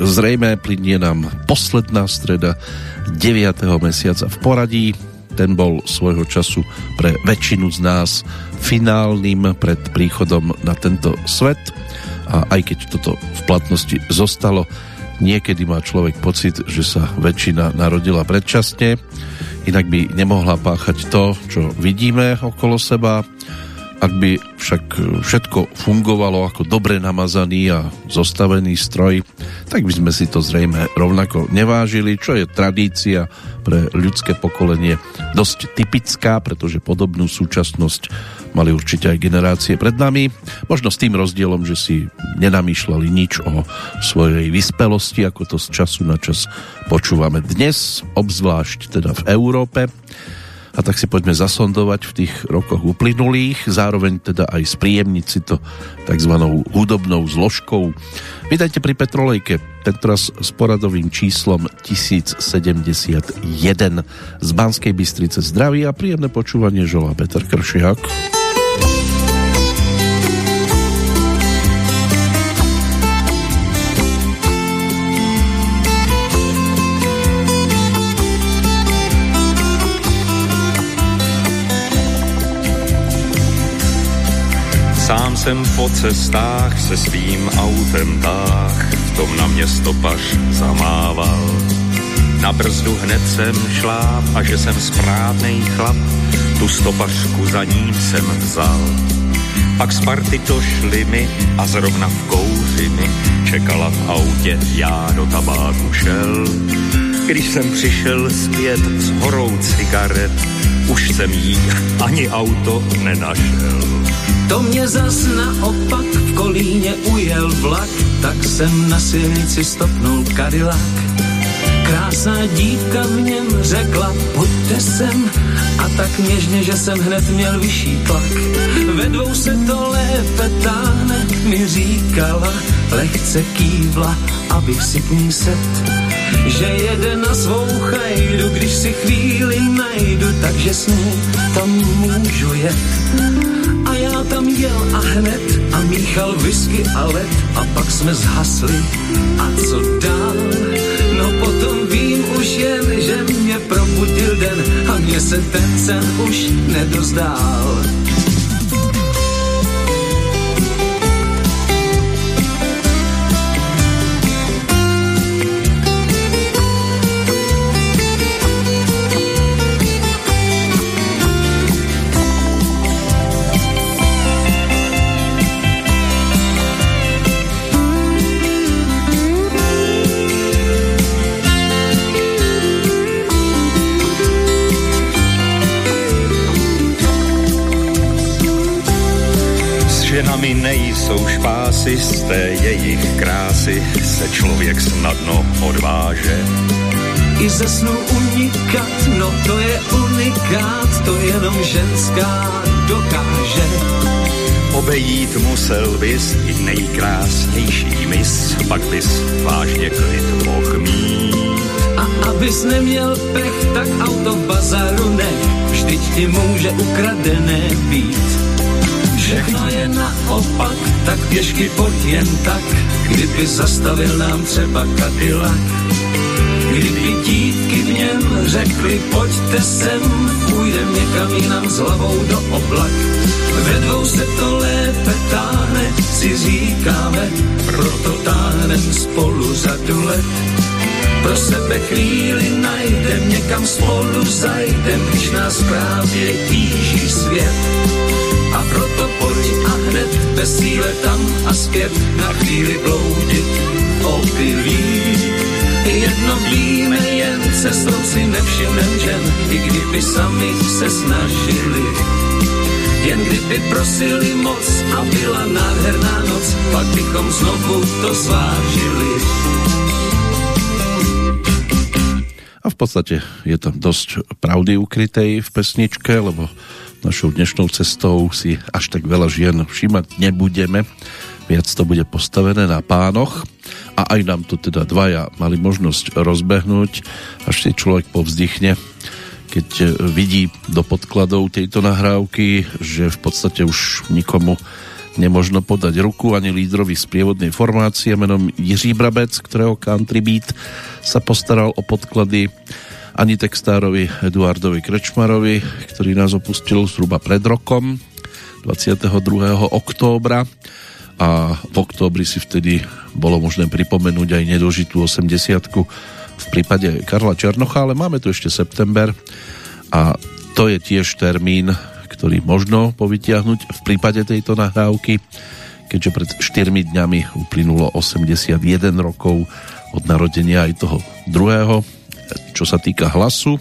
zrejme, plinie nám posledná streda 9. mesiaca v poradí. Ten bol svojho času pre väčšinu z nás finálnym pred príchodom na tento svet. A aj keď toto v platnosti zostalo, niekedy má človek pocit, že sa väčšina narodila predčasne, inak by nemohla páchať to, čo vidíme okolo seba ak by však všetko fungovalo ako dobre namazaný a zostavený stroj, tak by sme si to zrejme rovnako nevážili, čo je tradícia pre ľudské pokolenie dosť typická, pretože podobnú súčasnosť mali určite aj generácie pred nami. Možno s tým rozdielom, že si nenamýšľali nič o svojej vyspelosti, ako to z času na čas počúvame dnes, obzvlášť teda v Európe a tak si poďme zasondovať v tých rokoch uplynulých, zároveň teda aj spríjemniť si to tzv. hudobnou zložkou. Vítajte pri Petrolejke, tentoraz s poradovým číslom 1071 z Banskej Bystrice. Zdraví a príjemné počúvanie želá Peter Kršiak. Sám jsem po cestách se svým autem táh, v tom na mě stopař zamával. Na brzdu hned jsem šláp a že jsem správnej chlap, tu stopařku za ním jsem vzal. Pak z party došli mi a zrovna v kouři mi čekala v autě, já do tabáku šel. Když jsem přišel zpět s horou cigaret, už jsem jí ani auto nenašel. To mě zas naopak v Kolíně ujel vlak, tak jsem na silnici stopnul Cadillac. Krásná dívka v něm řekla, pojďte sem, a tak něžně, že jsem hned měl vyšší tlak. Ve dvou se to lépe táhne, mi říkala, lehce kývla, abych si k ní set. Že jede na svou chajdu, když si chvíli najdu, takže s ní tam můžu jet a já tam jel a hned a míchal whisky a led a pak jsme zhasli a co dál? No potom vím už jen, že mě probudil den a mě se ten sen už nedozdál. Nejsou špásy, z té jejich krásy se člověk snadno odváže. I ze snu unikat, no to je unikát, to jenom ženská dokáže. Obejít musel bys i nejkrásnější mis, pak bys vážně klid mohl mít. A abys neměl pech, tak auto v bazaru ne, vždyť ti může ukradené být všechno je naopak, tak pěšky pojď jen tak, kdyby zastavil nám třeba Cadillac. Kdyby dítky v něm řekli, pojďte sem, půjdem někam jinam s hlavou do oblak. Ve dvou se to lépe táhne, si říkáme, proto táhnem spolu řadu let. Pro sebe chvíli najdem, někam spolu zajdem, když nás právě tíží svět proto pojď a hned bez síle tam a zpět na chvíli bloudit opilí. Jedno víme, jen cestou si nevšimnem žen, i kdyby sami se snažili. Jen kdyby prosili moc a byla nádherná noc, pak bychom znovu to zvážili. A v podstate je tam dosť pravdy ukrytej v pesničke, lebo našou dnešnou cestou si až tak veľa žien všímať nebudeme. Viac to bude postavené na pánoch a aj nám to teda dvaja mali možnosť rozbehnúť, až si človek povzdychne, keď vidí do podkladov tejto nahrávky, že v podstate už nikomu nemožno podať ruku ani lídrovi sprievodnej formácie menom Jiří Brabec, ktorého country beat sa postaral o podklady ani textárovi Eduardovi Krečmarovi, ktorý nás opustil zhruba pred rokom 22. októbra a v októbri si vtedy bolo možné pripomenúť aj nedožitú 80 v prípade Karla Černocha, ale máme tu ešte september a to je tiež termín, ktorý možno povytiahnuť v prípade tejto nahrávky, keďže pred 4 dňami uplynulo 81 rokov od narodenia aj toho druhého, čo sa týka hlasu.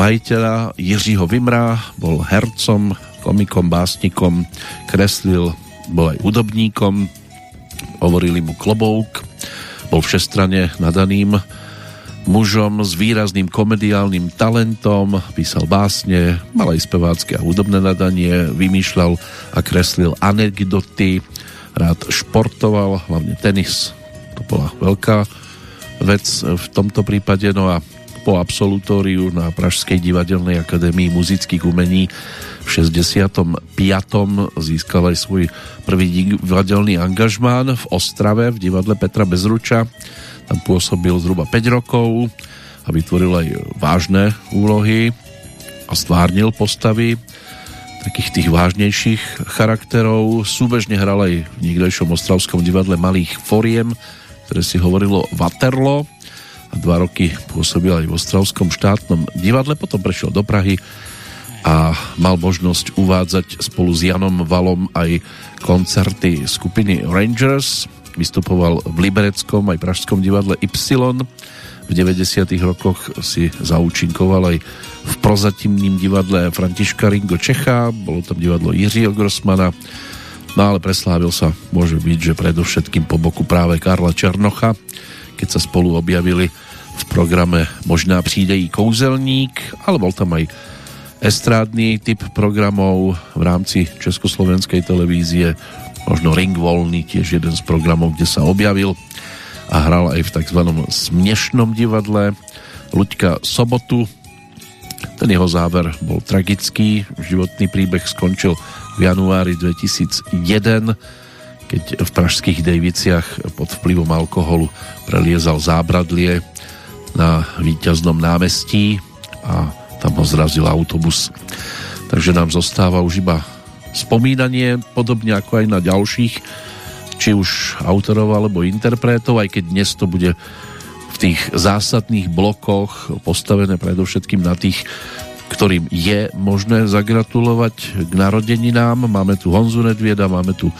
Majiteľa Jiřího Vimra bol hercom, komikom, básnikom, kreslil, bol aj hudobníkom, hovorili mu klobouk, bol všestrane nadaným mužom s výrazným komediálnym talentom, písal básne, mal aj spevácké a hudobné nadanie, vymýšľal a kreslil anekdoty, rád športoval, hlavne tenis. To bola veľká vec v tomto prípade, no a po absolutóriu na Pražskej divadelnej akadémii muzických umení v 65. získal aj svoj prvý divadelný angažmán v Ostrave v divadle Petra Bezruča tam pôsobil zhruba 5 rokov a vytvoril aj vážne úlohy a stvárnil postavy takých tých vážnejších charakterov. Súbežne hral aj v niekdejšom ostravskom divadle Malých foriem, ktoré si hovorilo Waterlo a dva roky pôsobil aj v Ostravskom štátnom divadle, potom prešiel do Prahy a mal možnosť uvádzať spolu s Janom Valom aj koncerty skupiny Rangers, Vystupoval v Libereckom aj Pražskom divadle Y. V 90. rokoch si zaučinkoval aj v prozatímním divadle Františka Ringo Čecha, bolo tam divadlo Jiřího Grossmana, no ale preslávil sa, môže byť, že predovšetkým po boku práve Karla Černocha, keď sa spolu objavili v programe Možná přijde i kouzelník, ale bol tam aj estrádny typ programov v rámci Československej televízie možno Ring voľný, tiež jeden z programov, kde sa objavil a hral aj v tzv. smiešnom divadle Luďka Sobotu. Ten jeho záver bol tragický, životný príbeh skončil v januári 2001, keď v pražských Dejviciach pod vplyvom alkoholu preliezal zábradlie na víťaznom námestí a tam ho zrazil autobus. Takže nám zostáva už iba spomínanie, podobne ako aj na ďalších, či už autorov alebo interpretov, aj keď dnes to bude v tých zásadných blokoch postavené predovšetkým na tých, ktorým je možné zagratulovať k narodeninám. Máme tu Honzu Nedvieda, máme tu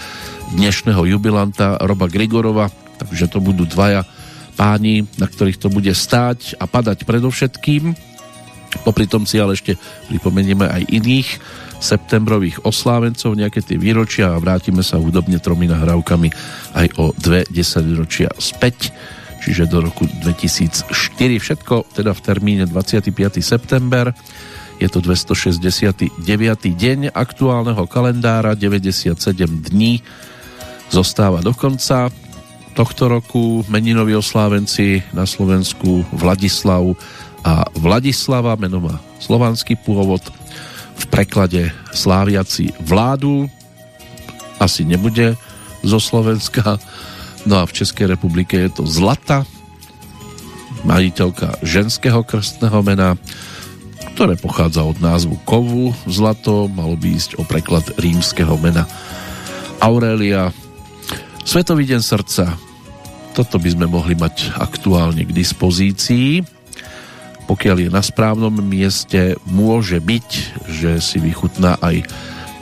dnešného jubilanta Roba Grigorova, takže to budú dvaja páni, na ktorých to bude stáť a padať predovšetkým. Popri tom si ale ešte pripomenieme aj iných septembrových oslávencov, nejaké tie výročia a vrátime sa hudobne tromi nahrávkami aj o dve desaťročia späť, čiže do roku 2004. Všetko teda v termíne 25. september. Je to 269. deň aktuálneho kalendára, 97 dní zostáva do konca tohto roku. Meninoví oslávenci na Slovensku Vladislav a Vladislava, meno má slovanský pôvod, v preklade sláviaci vládu. Asi nebude zo Slovenska. No a v Českej republike je to Zlata majiteľka ženského krstného mena ktoré pochádza od názvu kovu zlato, malo by ísť o preklad rímskeho mena. Aurelia Svetový deň srdca. Toto by sme mohli mať aktuálne k dispozícii. Pokiaľ je na správnom mieste, môže byť, že si vychutná aj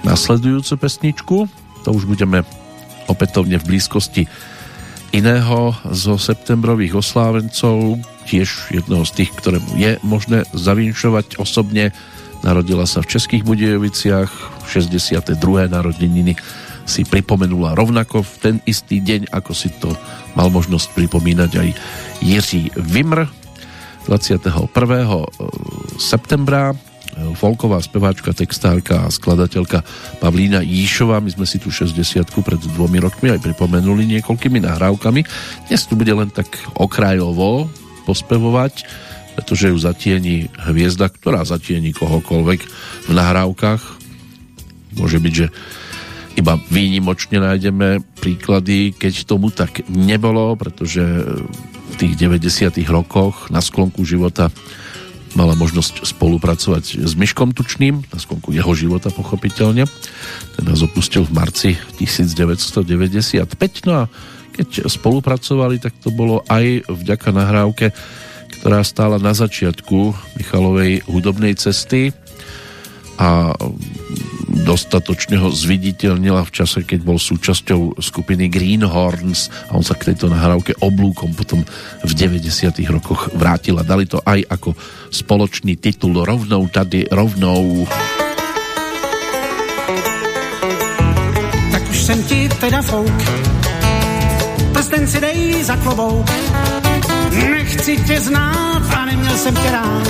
nasledujúcu pesničku. To už budeme opätovne v blízkosti iného zo septembrových oslávencov, tiež jedného z tých, ktorému je možné zavinšovať osobne. Narodila sa v Českých Budejoviciach, 62. narodeniny si pripomenula rovnako v ten istý deň, ako si to mal možnosť pripomínať aj Jiří Vimr, 21. septembra folková speváčka, textárka a skladateľka Pavlína Jíšová. My sme si tu 60 pred dvomi rokmi aj pripomenuli niekoľkými nahrávkami. Dnes tu bude len tak okrajovo pospevovať, pretože ju zatieni hviezda, ktorá zatieni kohokoľvek v nahrávkach. Môže byť, že Iba výnimočne nájdeme príklady, keď tomu tak nebolo, pretože v tých 90. rokoch na sklonku života mala možnosť spolupracovať s Myškom Tučným, na sklonku jeho života pochopiteľne. Ten nás opustil v marci 1995. No a keď spolupracovali, tak to bolo aj vďaka nahrávke, ktorá stála na začiatku Michalovej hudobnej cesty a dostatočne ho zviditeľnila v čase, keď bol súčasťou skupiny Greenhorns a on sa k tejto nahrávke oblúkom potom v 90 rokoch vrátil a dali to aj ako spoločný titul rovnou tady, rovnou. Tak už jsem ti teda fouk, prsten si dej za klobouk, nechci tě znát a neměl jsem tě rád,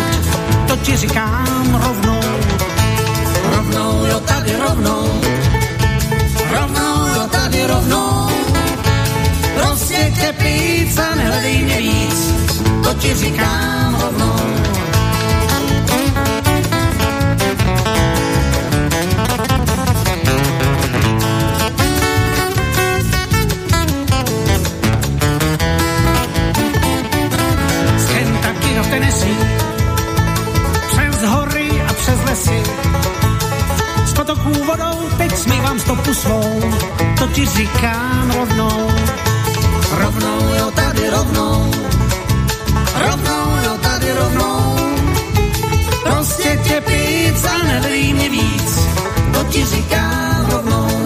to ti říkám rovnou rovnou, jo tady rovnou, rovnou, jo tady rovnou. Prostě tě pít a nehledej mě víc, to ti říkám rovnou. Tennessee, přes hory a přes lesy, potoků vodou, teď smývám stopu svou, to ti říkám rovnou. Rovnou, jo, tady rovnou. Rovnou, jo, tady rovnou. Prostě tě pít a nedej mě víc, to ti říkám rovnou.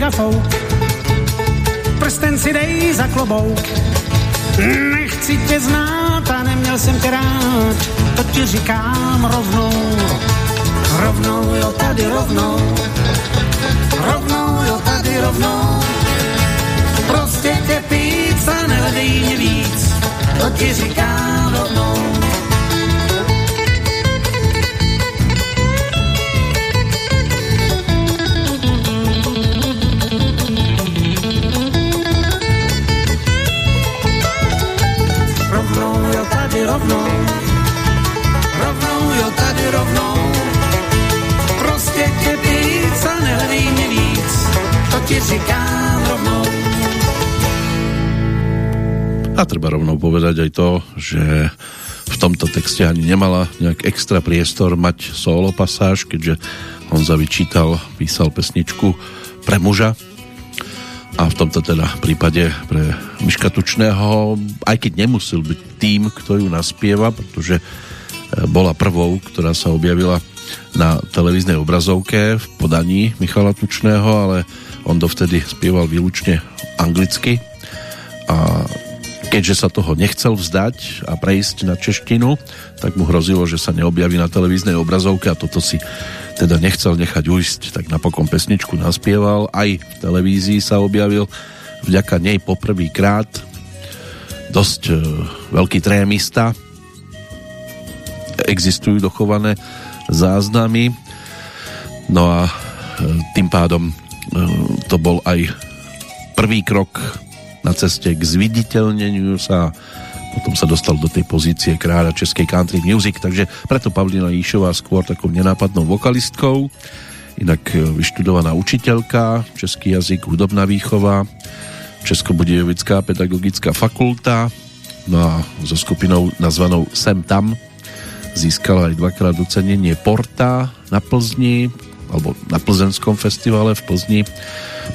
Jsem ti teda fouk. Prsten si dej za klobouk. Nechci tě znát a neměl jsem tě rád, to ti říkám rovnou. Rovnou, jo, tady rovnou. Rovnou, jo, tady rovnou. Prostě tě pít a nehledej mě víc, to ti říkám rovnou, ti říkám rovnou. A treba rovnou povedať aj to, že v tomto texte ani nemala nejak extra priestor mať solo pasáž, keďže Honza vyčítal, písal pesničku pre muža, a v tomto teda prípade pre Miška Tučného, aj keď nemusel byť tým, kto ju naspieva, pretože e, bola prvou, ktorá sa objavila na televíznej obrazovke v podaní Michala Tučného, ale on dovtedy spieval výlučne anglicky. A keďže sa toho nechcel vzdať a prejsť na češtinu, tak mu hrozilo, že sa neobjaví na televíznej obrazovke a toto si teda nechcel nechať ujsť, tak napokon pesničku naspieval, aj v televízii sa objavil, vďaka nej poprvýkrát. Dosť e, veľký trémista. Existujú dochované záznamy. No a e, tým pádom to bol aj prvý krok na ceste k zviditeľneniu sa. Potom sa dostal do tej pozície kráľa českej country music, takže preto Pavlina Jíšová skôr takou nenápadnou vokalistkou, inak e, vyštudovaná učiteľka, český jazyk, hudobná výchova, Českobudejovická pedagogická fakulta, no a so skupinou nazvanou Sem tam získala aj dvakrát docenenie Porta na Plzni, alebo na Plzenskom festivale v Plzni.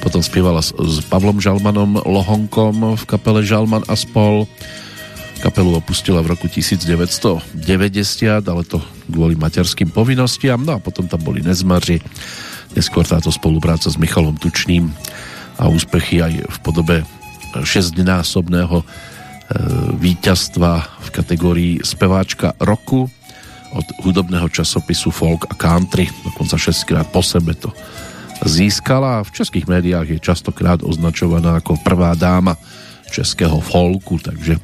Potom spievala s, s Pavlom Žalmanom Lohonkom v kapele Žalman a spol Kapelu opustila v roku 1990, ale to kvôli materským povinnostiam. No a potom tam boli Nezmaři, neskôr táto spolupráca s Michalom Tučným a úspechy aj v podobe šestnásobného e, víťazstva v kategórii speváčka roku od hudobného časopisu Folk a Country, dokonca 6 krát po sebe to získala. V českých médiách je častokrát označovaná ako prvá dáma českého folku, takže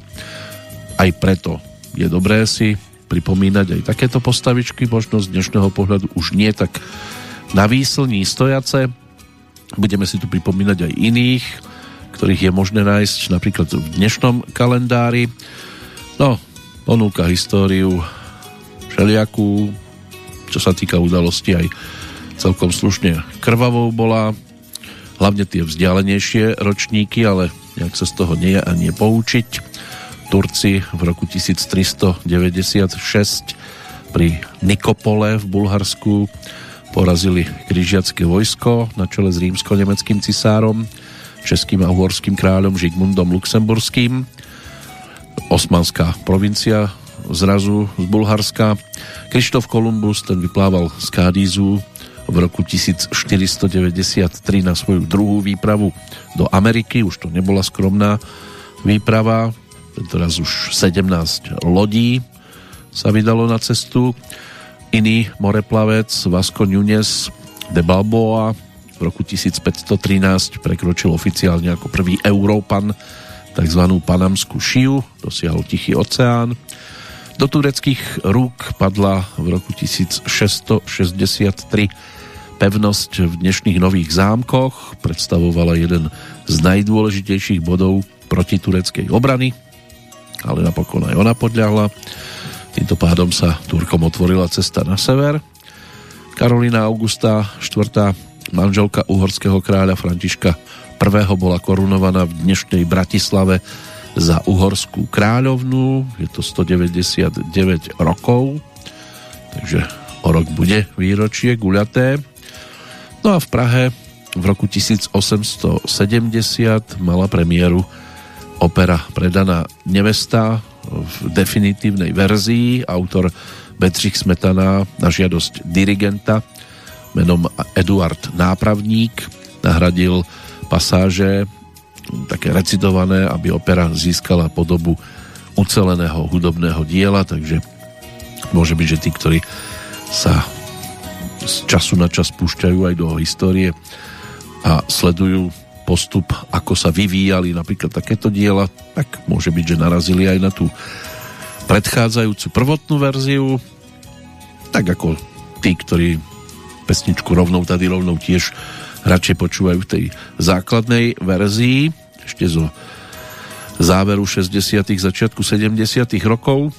aj preto je dobré si pripomínať aj takéto postavičky, možno z dnešného pohľadu už nie tak na výslní stojace, Budeme si tu pripomínať aj iných, ktorých je možné nájsť napríklad v dnešnom kalendári. No, ponúka históriu všelijakú, čo sa týka udalosti aj celkom slušne krvavou bola, hlavne tie vzdialenejšie ročníky, ale nejak sa z toho nie a nie poučiť. Turci v roku 1396 pri Nikopole v Bulharsku porazili križiacké vojsko na čele s rímsko-nemeckým cisárom, českým a uhorským kráľom Žigmundom Luxemburským. Osmanská provincia zrazu z Bulharska. Krištof Kolumbus, ten vyplával z Kádízu v roku 1493 na svoju druhú výpravu do Ameriky. Už to nebola skromná výprava. Teraz už 17 lodí sa vydalo na cestu. Iný moreplavec Vasco Nunes de Balboa v roku 1513 prekročil oficiálne ako prvý Európan tzv. Panamskú šiu, dosiahol Tichý oceán. Do tureckých rúk padla v roku 1663 pevnosť v dnešných nových zámkoch, predstavovala jeden z najdôležitejších bodov proti tureckej obrany, ale napokon aj ona podľahla. Týmto pádom sa Turkom otvorila cesta na sever. Karolina Augusta, štvrtá manželka uhorského kráľa Františka I. bola korunovaná v dnešnej Bratislave za uhorskú kráľovnú. Je to 199 rokov, takže o rok bude výročie guľaté. No a v Prahe v roku 1870 mala premiéru opera Predaná nevesta v definitívnej verzii. Autor Bedřich Smetana na žiadosť dirigenta menom Eduard Nápravník nahradil pasáže také recitované, aby opera získala podobu uceleného hudobného diela, takže môže byť, že tí, ktorí sa z času na čas púšťajú aj do histórie a sledujú postup, ako sa vyvíjali napríklad takéto diela, tak môže byť, že narazili aj na tú predchádzajúcu prvotnú verziu, tak ako tí, ktorí pesničku rovnou tady rovnou tiež radšej počúvajú v tej základnej verzii, ešte zo záveru 60. začiatku 70. rokov.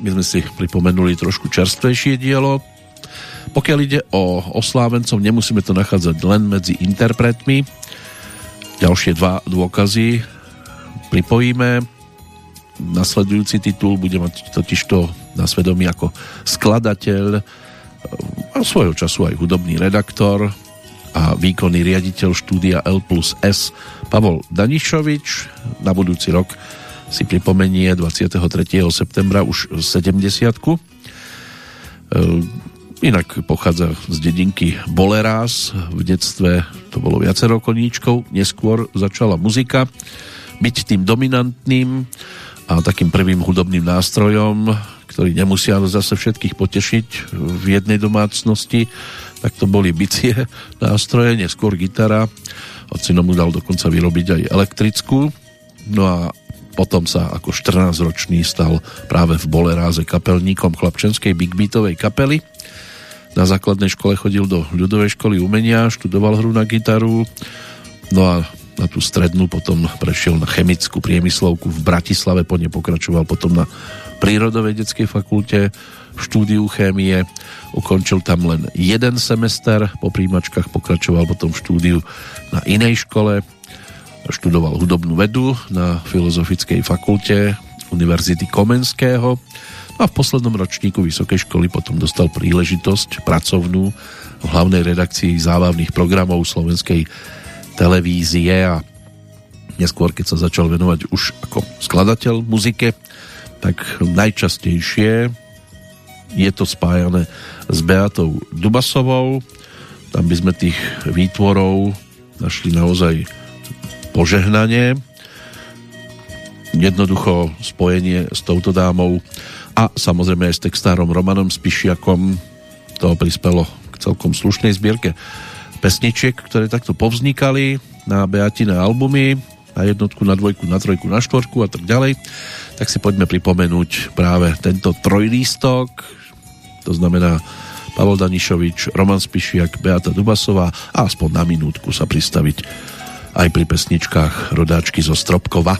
My sme si pripomenuli trošku čerstvejšie dielo. Pokiaľ ide o oslávencov, nemusíme to nachádzať len medzi interpretmi, Ďalšie dva dôkazy pripojíme. Nasledujúci titul bude mať totižto na svedomí ako skladateľ a svojho času aj hudobný redaktor a výkonný riaditeľ štúdia L plus S Pavol Danišovič. Na budúci rok si pripomenie 23. septembra už 70 Inak pochádza z dedinky Bolerás. V detstve to bolo viacero koníčkov. Neskôr začala muzika byť tým dominantným a takým prvým hudobným nástrojom, ktorý nemusia zase všetkých potešiť v jednej domácnosti, tak to boli bicie nástroje, neskôr gitara. Ocino mu dal dokonca vyrobiť aj elektrickú. No a potom sa ako 14-ročný stal práve v Boleráze kapelníkom chlapčenskej big beatovej kapely na základnej škole chodil do ľudovej školy umenia, študoval hru na gitaru, no a na tú strednú potom prešiel na chemickú priemyslovku v Bratislave, po nej pokračoval potom na prírodovedeckej fakulte v štúdiu chémie, ukončil tam len jeden semester, po príjmačkách pokračoval potom v štúdiu na inej škole, študoval hudobnú vedu na Filozofickej fakulte Univerzity Komenského a v poslednom ročníku vysokej školy potom dostal príležitosť pracovnú v hlavnej redakcii zábavných programov slovenskej televízie a neskôr, keď sa začal venovať už ako skladateľ muzike, tak najčastejšie je to spájané s Beatou Dubasovou. Tam by sme tých výtvorov našli naozaj požehnanie. Jednoducho spojenie s touto dámou a samozrejme aj s textárom Romanom Spišiakom to prispelo k celkom slušnej zbierke pesničiek, ktoré takto povznikali na Beatine albumy, na jednotku, na dvojku, na trojku, na štvorku a tak ďalej. Tak si poďme pripomenúť práve tento trojlístok, to znamená Pavel Danišovič, Roman Spišiak, Beata Dubasová a aspoň na minútku sa pristaviť aj pri pesničkách rodáčky zo Stropkova.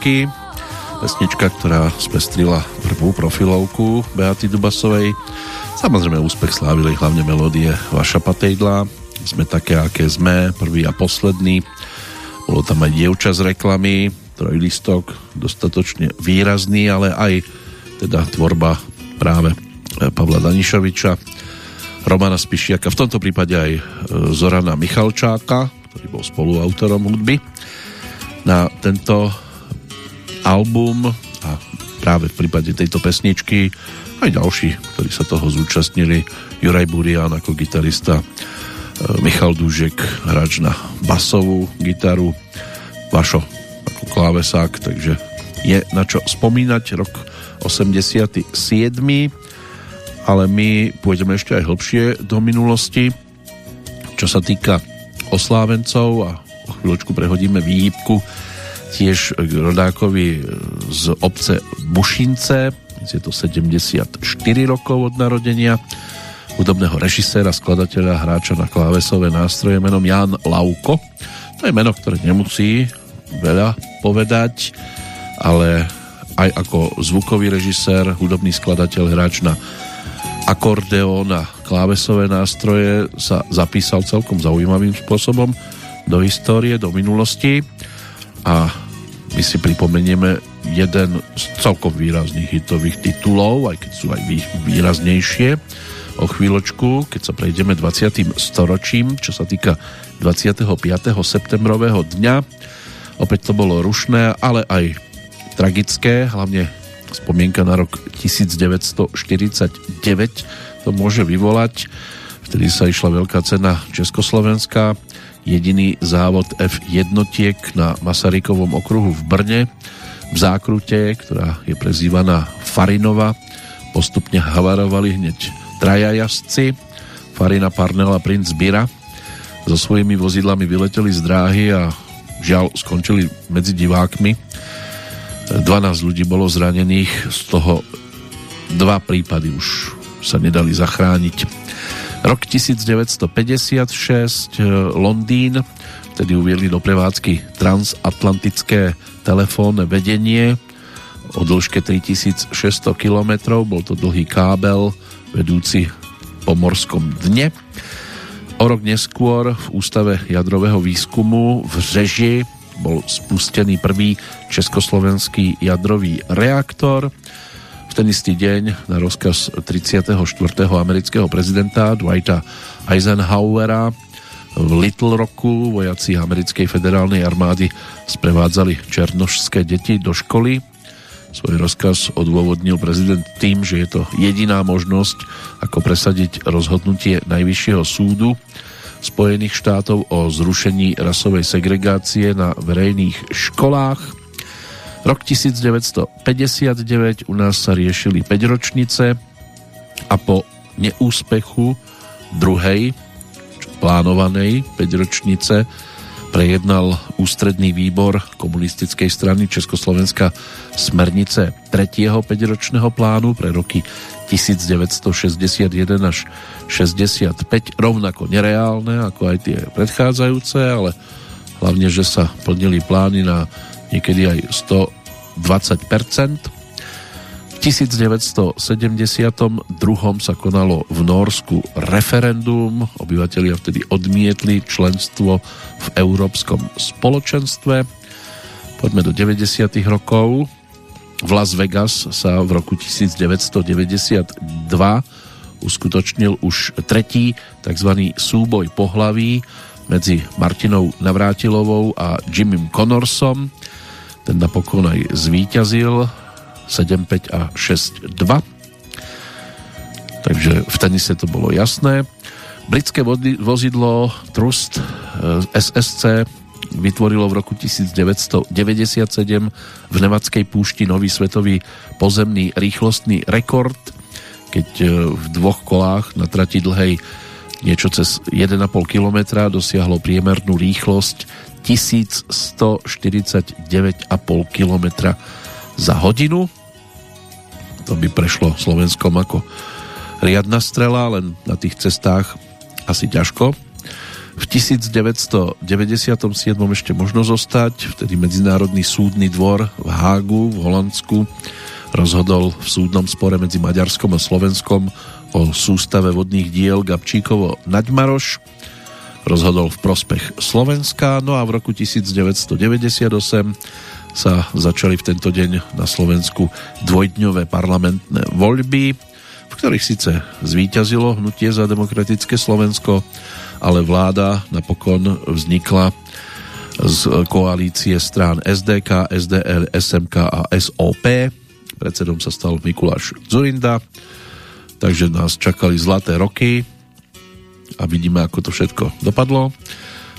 Minútky. Pesnička, ktorá spestrila prvú profilovku Beaty Dubasovej. Samozrejme úspech slávili hlavne melódie Vaša Patejdla. Sme také, aké sme, prvý a posledný. Bolo tam aj dievča z reklamy, trojlistok, dostatočne výrazný, ale aj teda tvorba práve Pavla Danišoviča, Romana Spišiaka, v tomto prípade aj e, Zorana Michalčáka, ktorý bol spoluautorom hudby. Na tento album a práve v prípade tejto pesničky aj ďalší, ktorí sa toho zúčastnili Juraj Burian ako gitarista e, Michal Dužek hráč na basovú gitaru Vašo ako klávesák takže je na čo spomínať rok 87 ale my pôjdeme ešte aj hlbšie do minulosti. Čo sa týka oslávencov a o chvíľočku prehodíme výhybku tiež rodákovi z obce Bušince, je to 74 rokov od narodenia, hudobného režiséra, skladateľa, hráča na klávesové nástroje menom Jan Lauko. To je meno, ktoré nemusí veľa povedať, ale aj ako zvukový režisér, hudobný skladateľ, hráč na akordeón a klávesové nástroje sa zapísal celkom zaujímavým spôsobom do histórie, do minulosti a my si pripomenieme jeden z celkom výrazných hitových titulov, aj keď sú aj výraznejšie o chvíľočku, keď sa prejdeme 20. storočím, čo sa týka 25. septembrového dňa. Opäť to bolo rušné, ale aj tragické, hlavne spomienka na rok 1949 to môže vyvolať. Vtedy sa išla veľká cena Československa, jediný závod F jednotiek na Masarykovom okruhu v Brne v zákrute, ktorá je prezývaná Farinova. Postupne havarovali hneď traja jazdci, Farina Parnell a Prince Bira. So svojimi vozidlami vyleteli z dráhy a žiaľ skončili medzi divákmi. 12 ľudí bolo zranených, z toho dva prípady už sa nedali zachrániť. Rok 1956, Londýn, vtedy uviedli do prevádzky transatlantické telefónne vedenie o dĺžke 3600 km, bol to dlhý kábel vedúci po morskom dne. O rok neskôr v Ústave jadrového výskumu v Řeži bol spustený prvý československý jadrový reaktor. V ten istý deň na rozkaz 34. amerického prezidenta Dwighta Eisenhowera v Little Rocku vojaci americkej federálnej armády sprevádzali černošské deti do školy. Svoj rozkaz odôvodnil prezident tým, že je to jediná možnosť, ako presadiť rozhodnutie Najvyššieho súdu Spojených štátov o zrušení rasovej segregácie na verejných školách. Rok 1959 u nás sa riešili 5 ročnice a po neúspechu druhej plánovanej 5-ročnice prejednal ústredný výbor komunistickej strany Československa smernice 3. 5-ročného plánu pre roky 1961 až 65 rovnako nereálne ako aj tie predchádzajúce, ale hlavne, že sa plnili plány na niekedy aj 120% 1972 sa konalo v Norsku referendum. Obyvatelia vtedy odmietli členstvo v Európskom spoločenstve. Poďme do 90. rokov. V Las Vegas sa v roku 1992 uskutočnil už tretí tzv. súboj pohlaví medzi Martinou Navrátilovou a Jimmym Connorsom. Ten napokon aj zvíťazil 7-5 a 6-2. Takže v tenise to bolo jasné. Britské vozidlo Trust eh, SSC vytvorilo v roku 1997 v Nevackej púšti nový svetový pozemný rýchlostný rekord, keď eh, v dvoch kolách na trati dlhej niečo cez 1,5 km dosiahlo priemernú rýchlosť 1149,5 km za hodinu to by prešlo Slovenskom ako riadna strela, len na tých cestách asi ťažko. V 1997 ešte možno zostať, vtedy Medzinárodný súdny dvor v Hágu v Holandsku rozhodol v súdnom spore medzi Maďarskom a Slovenskom o sústave vodných diel Gabčíkovo Naďmaroš. Rozhodol v prospech Slovenska, no a v roku 1998 sa začali v tento deň na Slovensku dvojdňové parlamentné voľby, v ktorých síce zvíťazilo hnutie za demokratické Slovensko, ale vláda napokon vznikla z koalície strán SDK, SDL, SMK a SOP. Predsedom sa stal Mikuláš Zurinda, takže nás čakali zlaté roky a vidíme, ako to všetko dopadlo.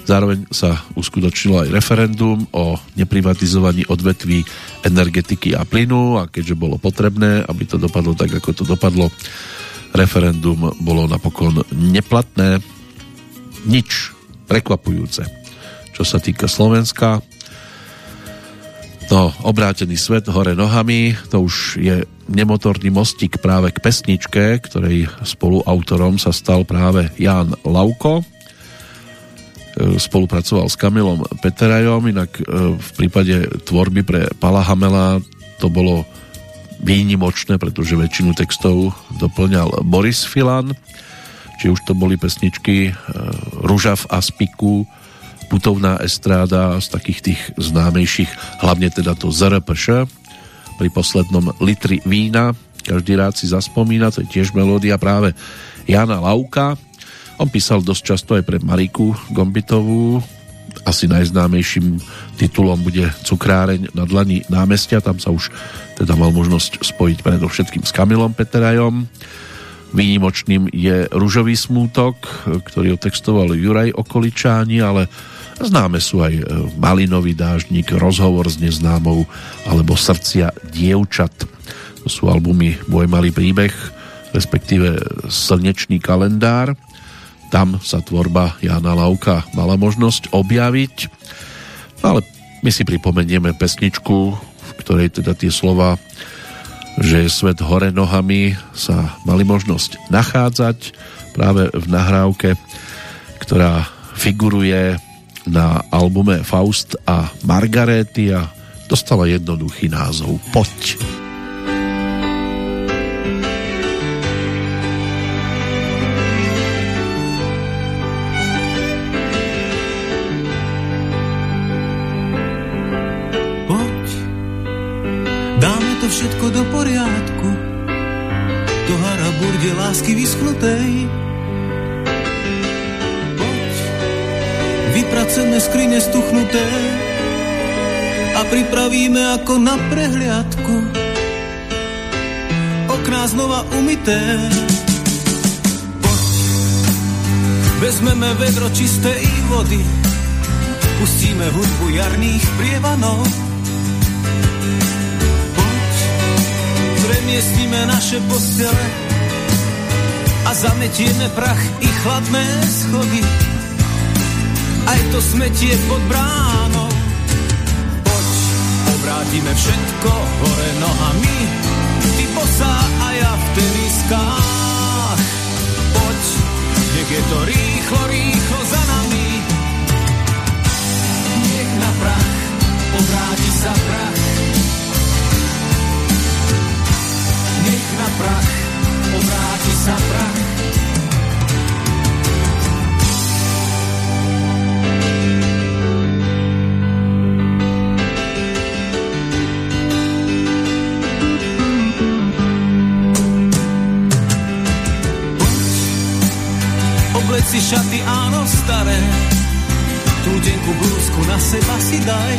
Zároveň sa uskutočnilo aj referendum o neprivatizovaní odvetví energetiky a plynu a keďže bolo potrebné, aby to dopadlo tak, ako to dopadlo, referendum bolo napokon neplatné. Nič prekvapujúce. Čo sa týka Slovenska, no, obrátený svet hore nohami, to už je nemotorný mostík práve k pesničke, ktorej spoluautorom sa stal práve Jan Lauko. E, spolupracoval s Kamilom Peterajom, inak e, v prípade tvorby pre Pala Hamela to bolo výnimočné, pretože väčšinu textov doplňal Boris Filan, či už to boli pesničky e, Ružav a Spiku, Putovná estráda z takých tých známejších, hlavne teda to ZRPŠ, pri poslednom litri vína, každý rád si zaspomína, to je tiež melódia práve Jana Lauka, on písal dosť často aj pre Mariku Gombitovú. Asi najznámejším titulom bude Cukráreň na dlani námestia, tam sa už teda mal možnosť spojiť predovšetkým s Kamilom Peterajom. Výnimočným je Ružový smútok, ktorý otextoval Juraj Okoličáni, ale známe sú aj e, Malinový dážnik, Rozhovor s neznámou alebo Srdcia dievčat. To sú albumy Môj malý príbeh, respektíve Slnečný kalendár. Tam sa tvorba Jana Lauka mala možnosť objaviť, ale my si pripomenieme pesničku, v ktorej teda tie slova že svet hore nohami sa mali možnosť nachádzať práve v nahrávke, ktorá figuruje na albume Faust a Margarety a dostala jednoduchý názov Poď. Stuchnuté a pripravíme ako na prehliadku. Okná znova umité. Poď, vezmeme vedro čistej vody, pustíme hudbu jarných prievanov premiestnime naše postele a zametieme prach i chladné schody. Aj to smetie pod bránou. Poď, obrátime všetko hore nohami, ty posá a ja v teniskách. Poď, nech je to rýchlo, rýchlo za nami. Nech na prach obráti sa prach na prach, obráti sa prach. Si šaty, áno, staré, tú denku blúzku na seba si daj.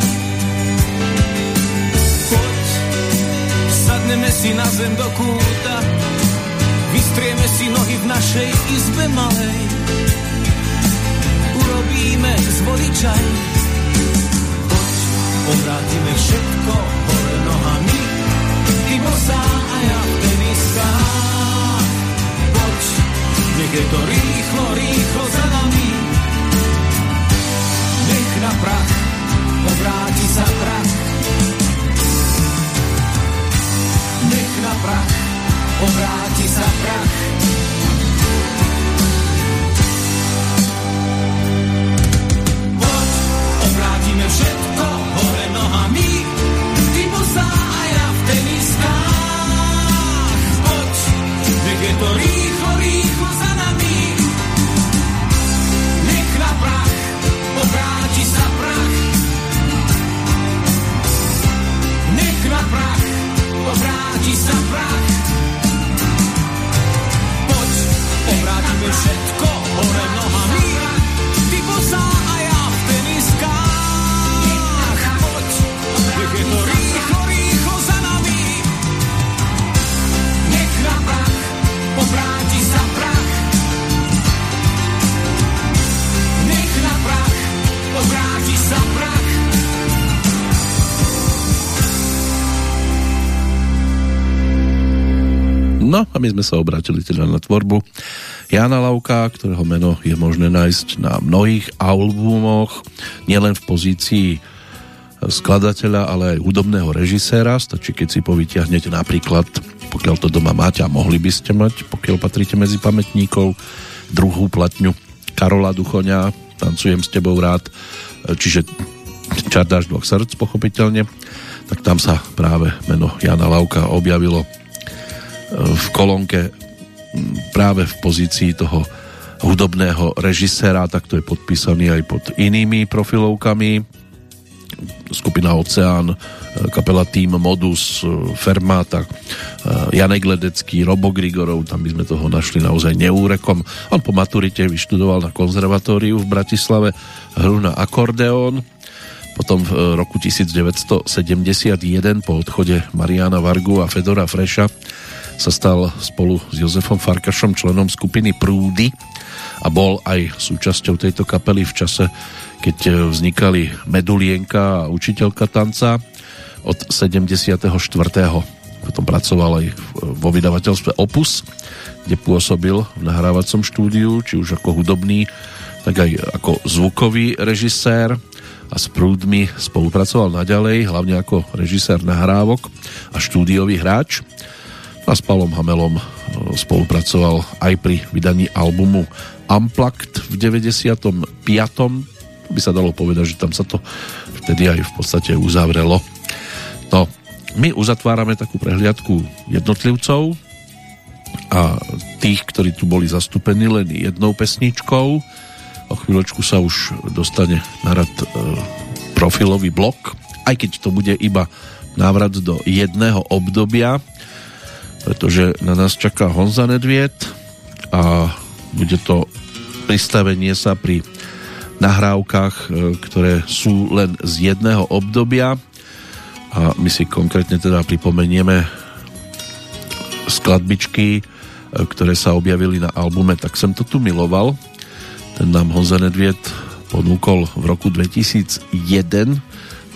Sadneme si na zem do kúta, vystrieme si nohy v našej izbe malej. Urobíme z vody čaj, poď, obrátime všetko hore nohami, ty bosá a ja v teniskách. Nech je to rýchlo, rýchlo za nami, nech na prach obráti sa prach na prach, obráti sa prach. Je to rýchlo, rýchlo za nami. Nech na prach, obráti sa prach. Nech na prach, obráti sa prach. A my sme sa obrátili teda na tvorbu Jana Lauka, ktorého meno je možné nájsť na mnohých albumoch, nielen v pozícii skladateľa, ale aj hudobného režiséra. Stačí, keď si povytiahnete napríklad, pokiaľ to doma máte a mohli by ste mať, pokiaľ patríte medzi pamätníkov, druhú platňu Karola Duchoňa, Tancujem s tebou rád, čiže Čardáš dvoch srdc, pochopiteľne, tak tam sa práve meno Jana Lauka objavilo v kolónke práve v pozícii toho hudobného režiséra, tak to je podpísaný aj pod inými profilovkami. skupina Oceán, kapela Team Modus, Fermata, Janek Ledecký, Robo Grigorov, tam by sme toho našli naozaj neúrekom. On po maturite vyštudoval na konzervatóriu v Bratislave hru na akordeón, potom v roku 1971 po odchode Mariana Vargu a Fedora Freša sa stal spolu s Jozefom Farkašom členom skupiny Prúdy a bol aj súčasťou tejto kapely v čase, keď vznikali Medulienka a učiteľka tanca od 74. Potom pracoval aj vo vydavateľstve Opus, kde pôsobil v nahrávacom štúdiu, či už ako hudobný, tak aj ako zvukový režisér a s Prúdmi spolupracoval naďalej, hlavne ako režisér nahrávok a štúdiový hráč. A s Pavlom Hamelom e, spolupracoval aj pri vydaní albumu Unplugged v 95. By sa dalo povedať, že tam sa to vtedy aj v podstate uzavrelo. No, my uzatvárame takú prehliadku jednotlivcov a tých, ktorí tu boli zastúpení len jednou pesničkou O chvíľočku sa už dostane na rad e, profilový blok, aj keď to bude iba návrat do jedného obdobia, pretože na nás čaká Honza Nedviet a bude to pristavenie sa pri nahrávkach, e, ktoré sú len z jedného obdobia. A my si konkrétne teda pripomenieme skladbičky, e, ktoré sa objavili na albume Tak som to tu miloval. Ten nám Honza Nedviet ponúkol v roku 2001,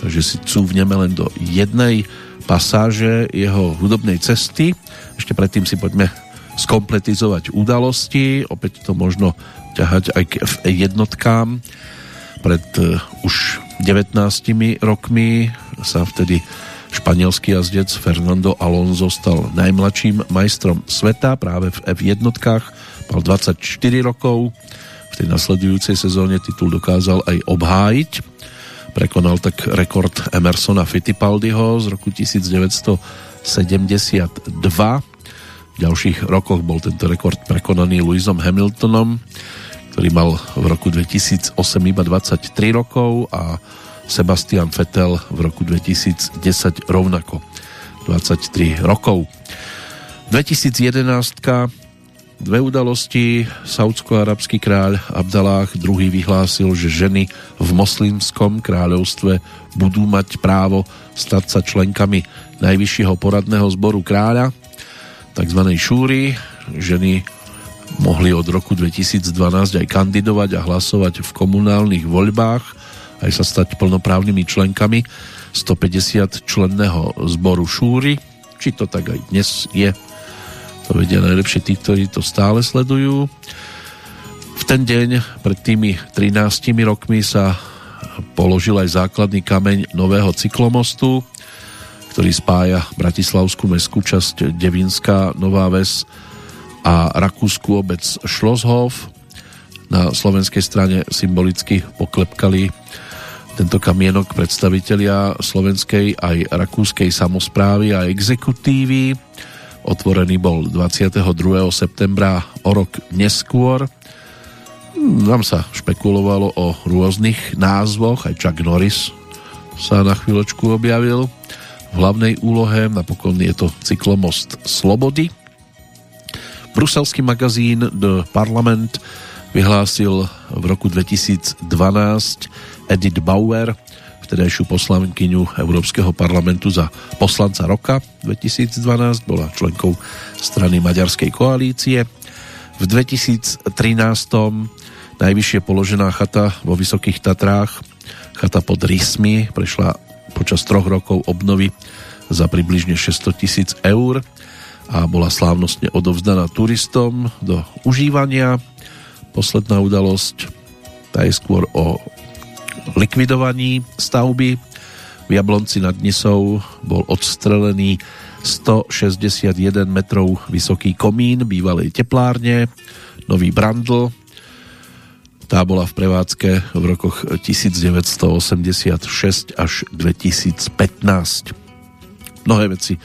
takže si cúvneme len do jednej pasáže jeho hudobnej cesty. Ešte predtým si poďme skompletizovať udalosti, opäť to možno ťahať aj k jednotkám. Pred uh, už 19 rokmi sa vtedy španielský jazdec Fernando Alonso stal najmladším majstrom sveta práve v F1 mal 24 rokov tej nasledujúcej sezóne titul dokázal aj obhájiť. Prekonal tak rekord Emersona Fittipaldiho z roku 1972. V ďalších rokoch bol tento rekord prekonaný Louisom Hamiltonom, ktorý mal v roku 2008 iba 23 rokov a Sebastian Vettel v roku 2010 rovnako 23 rokov. 2011 Dve udalosti. Saudsko-arabský kráľ Abdallah II vyhlásil, že ženy v moslimskom kráľovstve budú mať právo stať sa členkami najvyššieho poradného zboru kráľa, tzv. šúry. Ženy mohli od roku 2012 aj kandidovať a hlasovať v komunálnych voľbách, aj sa stať plnoprávnymi členkami 150 členného zboru šúry. Či to tak aj dnes je, to vedia najlepšie tí, ktorí to stále sledujú. V ten deň pred tými 13 rokmi sa položil aj základný kameň nového cyklomostu, ktorý spája Bratislavskú mestskú časť Devinská Nová Ves a Rakúsku obec Schlosshof. Na slovenskej strane symbolicky poklepkali tento kamienok predstavitelia slovenskej aj rakúskej samozprávy a exekutívy Otvorený bol 22. septembra o rok neskôr. Nám sa špekulovalo o rôznych názvoch, aj Chuck Norris sa na chvíľočku objavil v hlavnej úlohe, napokon je to cyklomost Slobody. Bruselský magazín The Parliament vyhlásil v roku 2012 Edith Bauer vtedajšiu poslankyňu Európskeho parlamentu za poslanca roka 2012, bola členkou strany Maďarskej koalície. V 2013 najvyššie položená chata vo Vysokých Tatrách, chata pod Rysmi, prešla počas troch rokov obnovy za približne 600 tisíc eur a bola slávnostne odovzdaná turistom do užívania. Posledná udalosť, tá je skôr o likvidovaní stavby. V Jablonci nad Nisou bol odstrelený 161 metrov vysoký komín bývalej teplárne, nový brandl. Tá bola v prevádzke v rokoch 1986 až 2015. Mnohé veci,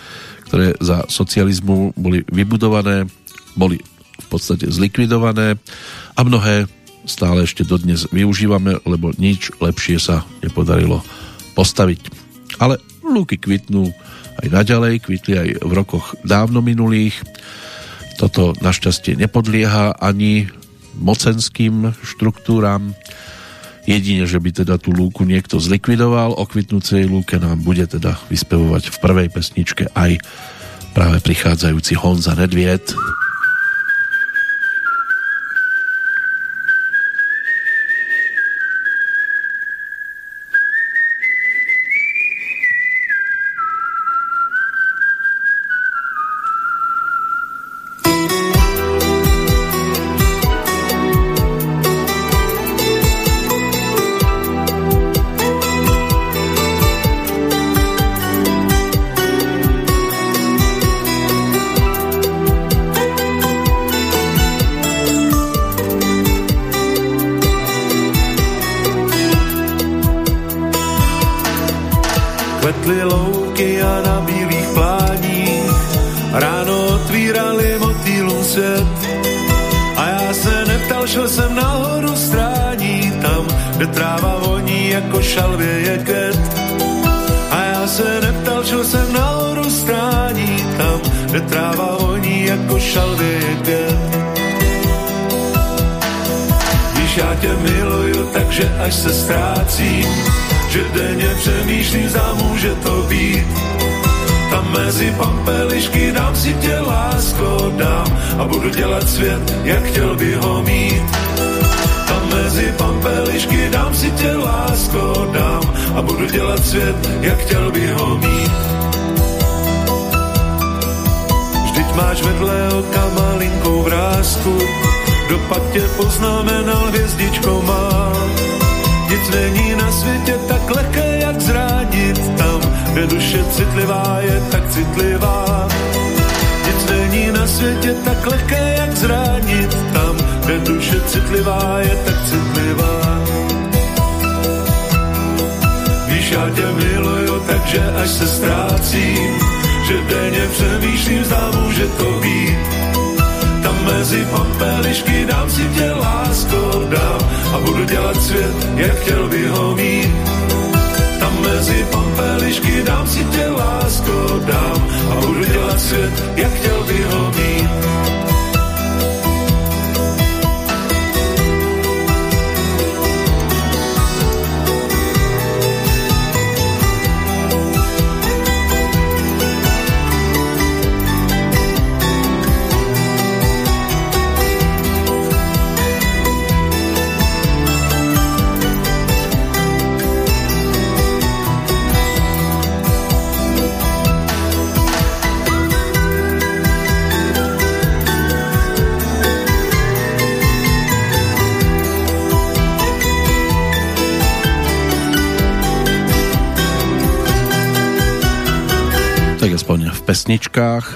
ktoré za socializmu boli vybudované, boli v podstate zlikvidované a mnohé stále ešte dodnes využívame, lebo nič lepšie sa nepodarilo postaviť. ale lúky kvitnú aj naďalej, kvitli aj v rokoch dávno minulých. Toto našťastie nepodlieha ani mocenským štruktúram. Jedine, že by teda tú lúku niekto zlikvidoval, o kvitnúcej lúke nám bude teda vyspevovať v prvej pesničke aj práve prichádzajúci Honza Nedviet. pesničkách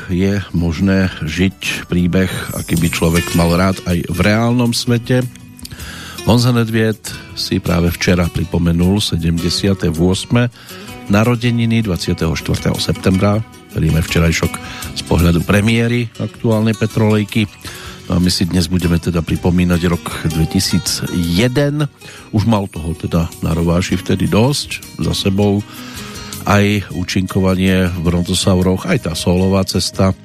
je možné žiť príbeh, aký by človek mal rád aj v reálnom svete. Honza Nedviet si práve včera pripomenul 78. narodeniny 24. septembra, veríme včerajšok z pohľadu premiéry aktuálnej Petrolejky. No a my si dnes budeme teda pripomínať rok 2001. Už mal toho teda na rováši vtedy dosť za sebou aj účinkovanie v Brontosauroch, aj tá solová cesta,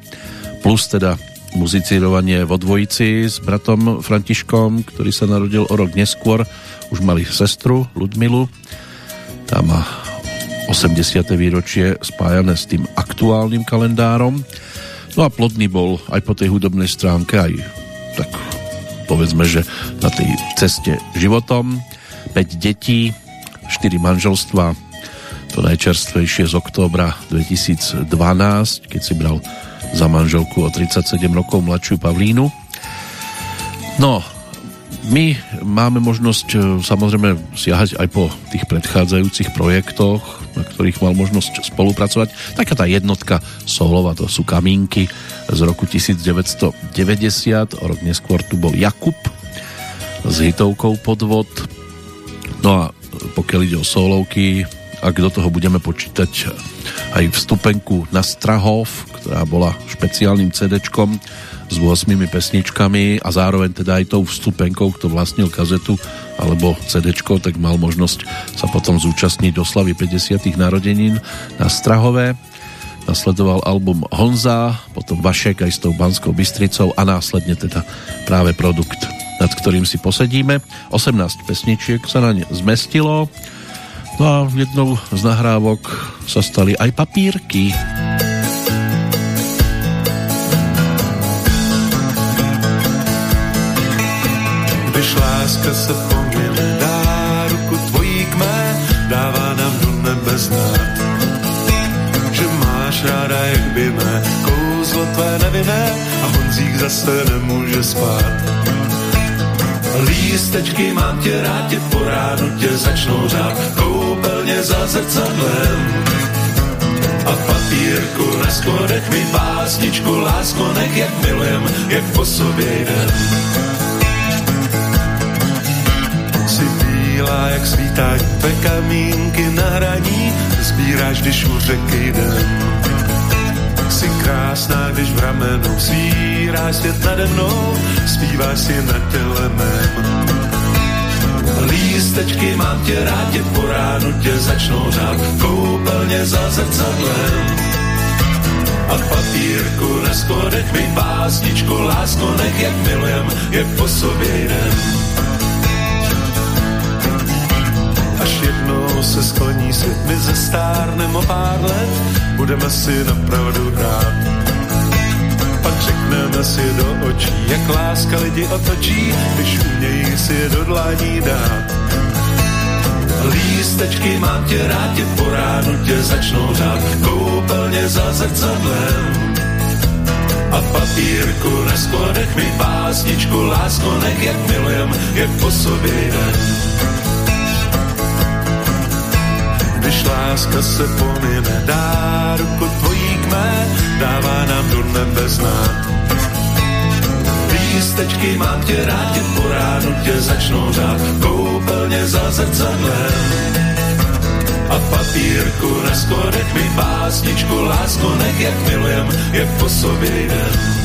plus teda muzicírovanie vo dvojici s bratom Františkom, ktorý sa narodil o rok neskôr. Už mali sestru Ludmilu. Tá má 80. výročie spájané s tým aktuálnym kalendárom. No a plodný bol aj po tej hudobnej stránke, aj tak povedzme, že na tej ceste životom. 5 detí, 4 manželstva, to najčerstvejšie z októbra 2012, keď si bral za manželku o 37 rokov mladšiu Pavlínu. No, my máme možnosť e, samozrejme siahať aj po tých predchádzajúcich projektoch, na ktorých mal možnosť spolupracovať. Taká tá jednotka solova, to sú Kamínky z roku 1990, o rok neskôr tu bol Jakub s hitovkou Podvod. No a pokiaľ ide o solovky, ak do toho budeme počítať aj vstupenku na Strahov, ktorá bola špeciálnym cd s 8 pesničkami a zároveň teda aj tou vstupenkou, kto vlastnil kazetu alebo CD, tak mal možnosť sa potom zúčastniť oslavy 50. narodenín na Strahové. Nasledoval album Honza, potom Vašek aj s tou Banskou Bystricou a následne teda práve produkt, nad ktorým si posedíme. 18 pesničiek sa na ne zmestilo. No a jednou z nahrávok sa stali aj papírky. Když láska se po mně nedá, ruku tvojí k mé, dává nám do nebe znát. Že máš ráda, jak by mé, kouzlo tvé nevinné a Honzík zase nemůže spát. Lístečky mám tě rád, tě po ránu tě začnou řád, koupelně za zrcadlem. A papírku na schodech mi básničku, lásko, nech jak milujem, jak po sobě jdem. bílá jak svítání, tvé kamínky na hraní, sbíráš, když u řeky jdem. Jsi krásná, když v ramenu svíráš svět nade mnou, zpíváš si na těle mém. Lístečky mám tě rád, tě po ránu tě začnou řád, koupelně za zrcadlem. A papírku na schodech mi básničku, lásko, nech jak milujem, jak po sobě jdem. Se skloní svět, my ze stárnem o pár let, budeme si napravdu hrát. Pak řekneme si do očí, jak láska lidi otočí, když umějí si je do dlaní dát. Lístečky mám tě rád, tě po ránu tě začnou řád, koupelně za zrcadlem. A papírku na skladech mi básničku, lásko, nech jak milujem, jak po sobě jdem. Když láska se pomine, dá ruku tvojí k mé, dává nám do nebe znát. Lístečky mám tě rád, tě po ránu tě začnou řád, koupelně za zrcadlem. A papírku na schodech mi básničku, lásko, nech jak milujem, jak po sobě jdem.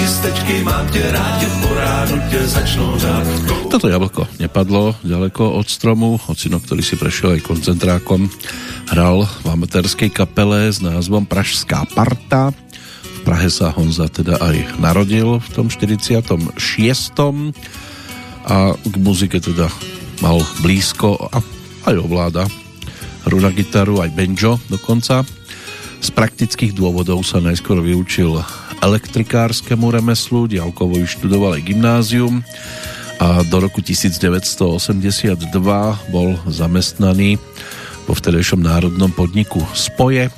Lístečky mám tě rád, po ránu tě začnou řád. Toto jablko nepadlo ďaleko od stromu, ocino, ktorý si prešiel aj koncentrákom, hral v amatérskej kapele s názvom Pražská parta. V Prahe sa Honza teda aj narodil v tom 46. A k muzike teda mal blízko a aj ovláda hru na gitaru, aj banjo dokonca. Z praktických dôvodov sa najskôr vyučil elektrikárskému remeslu, Dialkovo študoval aj gymnázium a do roku 1982 bol zamestnaný vo vtedejšom národnom podniku Spoje.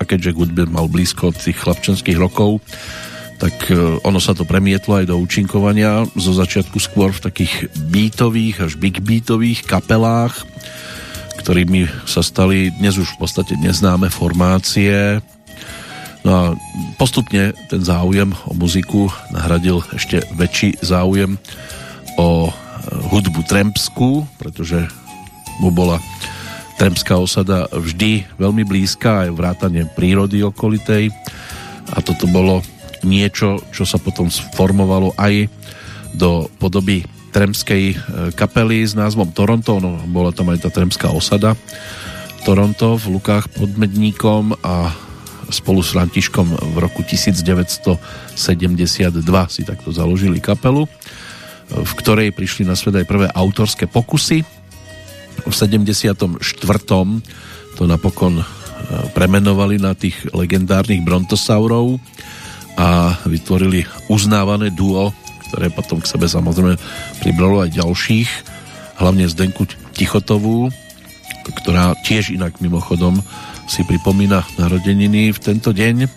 A keďže Goodby mal blízko od tých chlapčenských rokov tak e, ono sa to premietlo aj do účinkovania zo začiatku skôr v takých beatových až big beatových kapelách ktorými sa stali dnes už v podstate neznáme formácie. No a postupne ten záujem o muziku nahradil ešte väčší záujem o e, hudbu trempskú, pretože mu bola trempská osada vždy veľmi blízka aj vrátane prírody okolitej. A toto bolo niečo, čo sa potom sformovalo aj do podoby tremskej e, kapely s názvom Toronto, no bola tam aj tá tremská osada Toronto v Lukách pod Medníkom a spolu s Františkom v roku 1972 si takto založili kapelu, v ktorej prišli na svet aj prvé autorské pokusy. V 74. to napokon e, premenovali na tých legendárnych brontosaurov a vytvorili uznávané duo, ktoré potom k sebe samozrejme pribralo aj ďalších, hlavne Zdenku Tichotovú, ktorá tiež inak mimochodom si pripomína narodeniny v tento deň,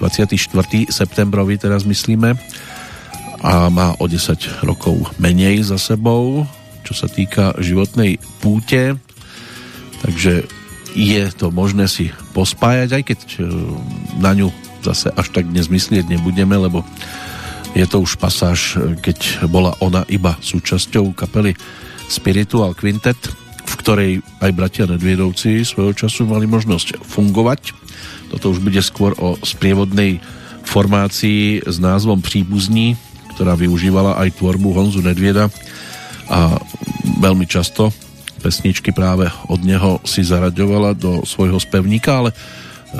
24. septembrovi teraz myslíme, a má o 10 rokov menej za sebou, čo sa týka životnej púte, takže je to možné si pospájať, aj keď e, na ňu zase až tak dnes myslieť nebudeme, lebo je to už pasáž, keď bola ona iba súčasťou kapely Spiritual Quintet, v ktorej aj bratia Nedviedovci svojho času mali možnosť fungovať. Toto už bude skôr o sprievodnej formácii s názvom Příbuzní, ktorá využívala aj tvorbu Honzu Nedvieda a veľmi často pesničky práve od neho si zaraďovala do svojho spevníka, ale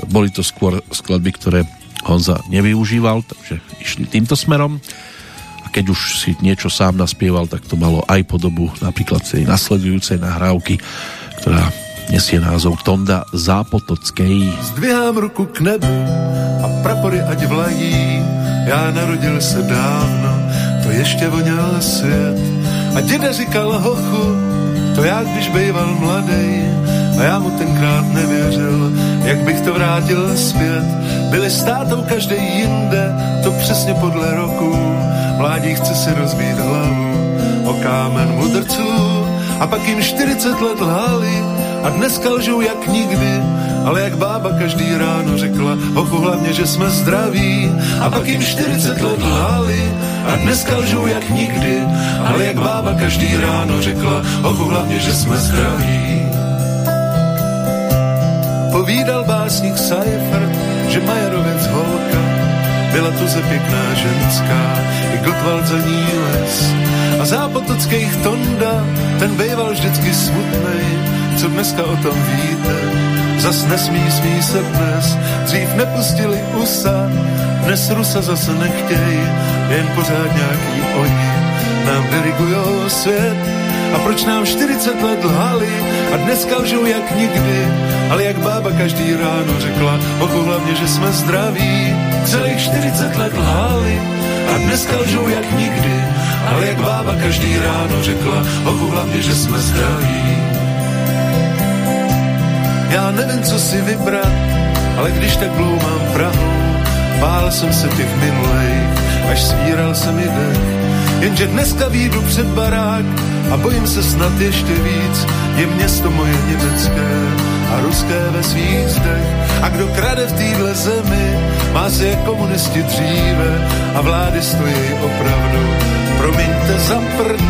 boli to skôr skladby, ktoré Honza nevyužíval, takže išli týmto smerom a keď už si niečo sám naspieval, tak to malo aj podobu napríklad tej nasledujúcej nahrávky, ktorá nesie názov Tonda Zápotockej. Zdvihám ruku k nebu a prapory ať vlají, já narodil se dávno, to ještě voněl svět. A děda říkal hochu, to já když býval mladej, a já mu tenkrát nevěřil, jak bych to vrátil zpět. Byli s tátou každý jinde, to přesně podle roku. Mládí chce si rozbít hlavu o kámen mudrců a pak jim 40 let lhali a dneska lžou jak nikdy, ale jak bába každý ráno řekla, hochu hlavně, že jsme zdraví. A pak jim 40 let lhali a dneska lžou jak nikdy, ale jak bába každý ráno řekla, hochu hlavně, že jsme zdraví. Povídal básník Seifert, že Majerovec holka byla tuze pěkná ženská, i Gottwald za ní les. A zápotockých Tonda, ten býval vždycky smutnej, co dneska o tom víte. Zas nesmí, smí se dnes, dřív nepustili USA, dnes Rusa zase nechtěj, jen pořád nějaký oni nám dirigujou svět. A proč nám 40 let lhali a dneska lžou jak nikdy, ale jak bába každý ráno řekla, oku hlavně, že jsme zdraví. Celých 40 let lhali a dneska lžou jak nikdy, ale jak bába každý ráno řekla, oku hlavně, že jsme zdraví. Já nevím, co si vybrat, ale když tak mám Prahu, bál jsem se těch minulejch, až svíral se mi dech. Jenže dneska výjdu před barák a bojím se snad ještě víc, je město moje německé a ruské ve svých zdech. A kdo krade v téhle zemi, má se jak komunisti dříve. A vlády stojí opravdu. Promiňte za prd,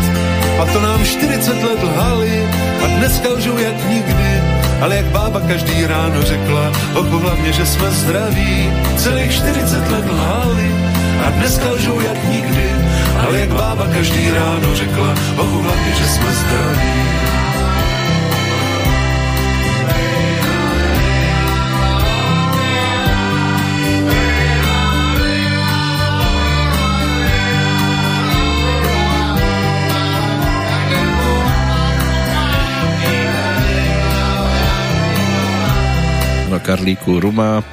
a to nám 40 let lhali. A dneska lžou jak nikdy, ale jak bába každý ráno řekla, oku hlavně, že jsme zdraví, celých 40 let lhali a dneska lžou jak nikdy, ale jak bába každý ráno řekla, oku hlavně, že jsme zdraví. Karlíku Ruma.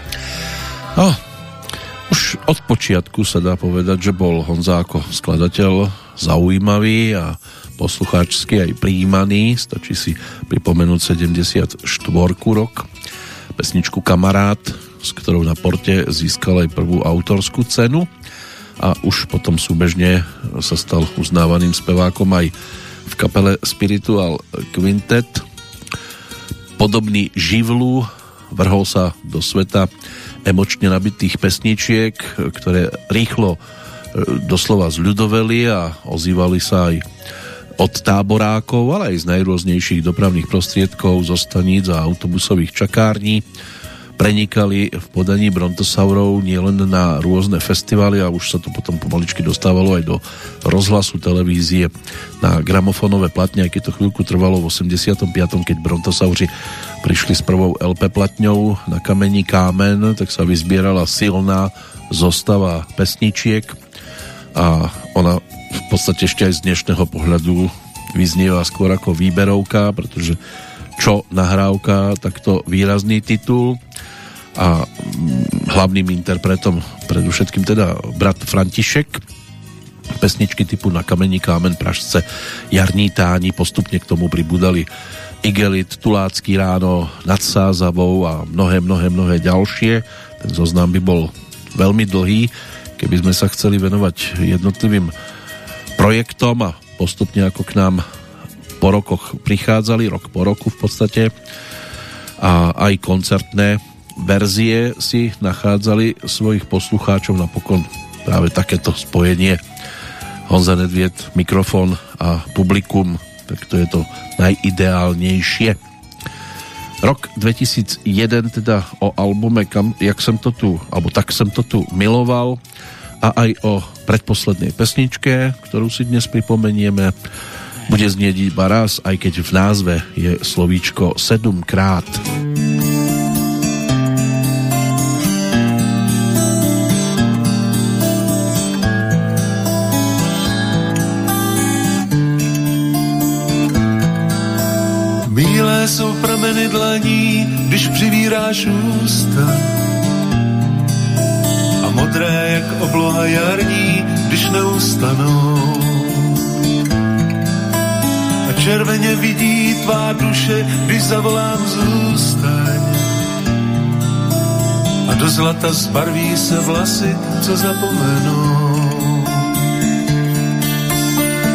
Už od počiatku sa dá povedať, že bol Honza ako skladateľ zaujímavý a poslucháčsky aj príjmaný. Stačí si pripomenúť 74. rok, pesničku Kamarát, s ktorou na porte získal aj prvú autorskú cenu a už potom súbežne sa stal uznávaným spevákom aj v kapele Spiritual Quintet. Podobný živlu vrhol sa do sveta emočne nabitých pesničiek, ktoré rýchlo e, doslova zľudoveli a ozývali sa aj od táborákov, ale aj z najrôznejších dopravných prostriedkov, zo staníc a autobusových čakární prenikali v podaní brontosaurov nielen na rôzne festivaly a už sa to potom pomaličky dostávalo aj do rozhlasu televízie na gramofonové platne, aj keď to chvíľku trvalo v 85. keď brontosauri prišli s prvou LP platňou na kamení Kámen, tak sa vyzbierala silná zostava pesničiek a ona v podstate ešte aj z dnešného pohľadu vyznieva skôr ako výberovka, pretože čo nahrávka, takto výrazný titul a mm, hlavným interpretom predovšetkým teda brat František pesničky typu Na kamení kámen Pražce Jarní táni postupne k tomu pribudali Igelit, Tulácky ráno, Nad Sázavou a mnohé, mnohé, mnohé ďalšie. Ten zoznam by bol veľmi dlhý, keby sme sa chceli venovať jednotlivým projektom a postupne ako k nám po rokoch prichádzali, rok po roku v podstate a aj koncertné verzie si nachádzali svojich poslucháčov napokon práve takéto spojenie Honza Nedviet, mikrofón a publikum, tak to je to najideálnejšie. Rok 2001 teda o albume kam, Jak som to tu, alebo Tak som to tu miloval a aj o predposlednej pesničke, ktorú si dnes pripomenieme. Bude znieť iba raz, aj keď v názve je slovíčko sedmkrát. Bílé jsou prameny dlaní, když přivíráš ústa modré jak obloha jarní, když neustanou. Červeně vidí tvá duše, když zavolám zůstaň. A do zlata zbarví se vlasy, co zapomenou.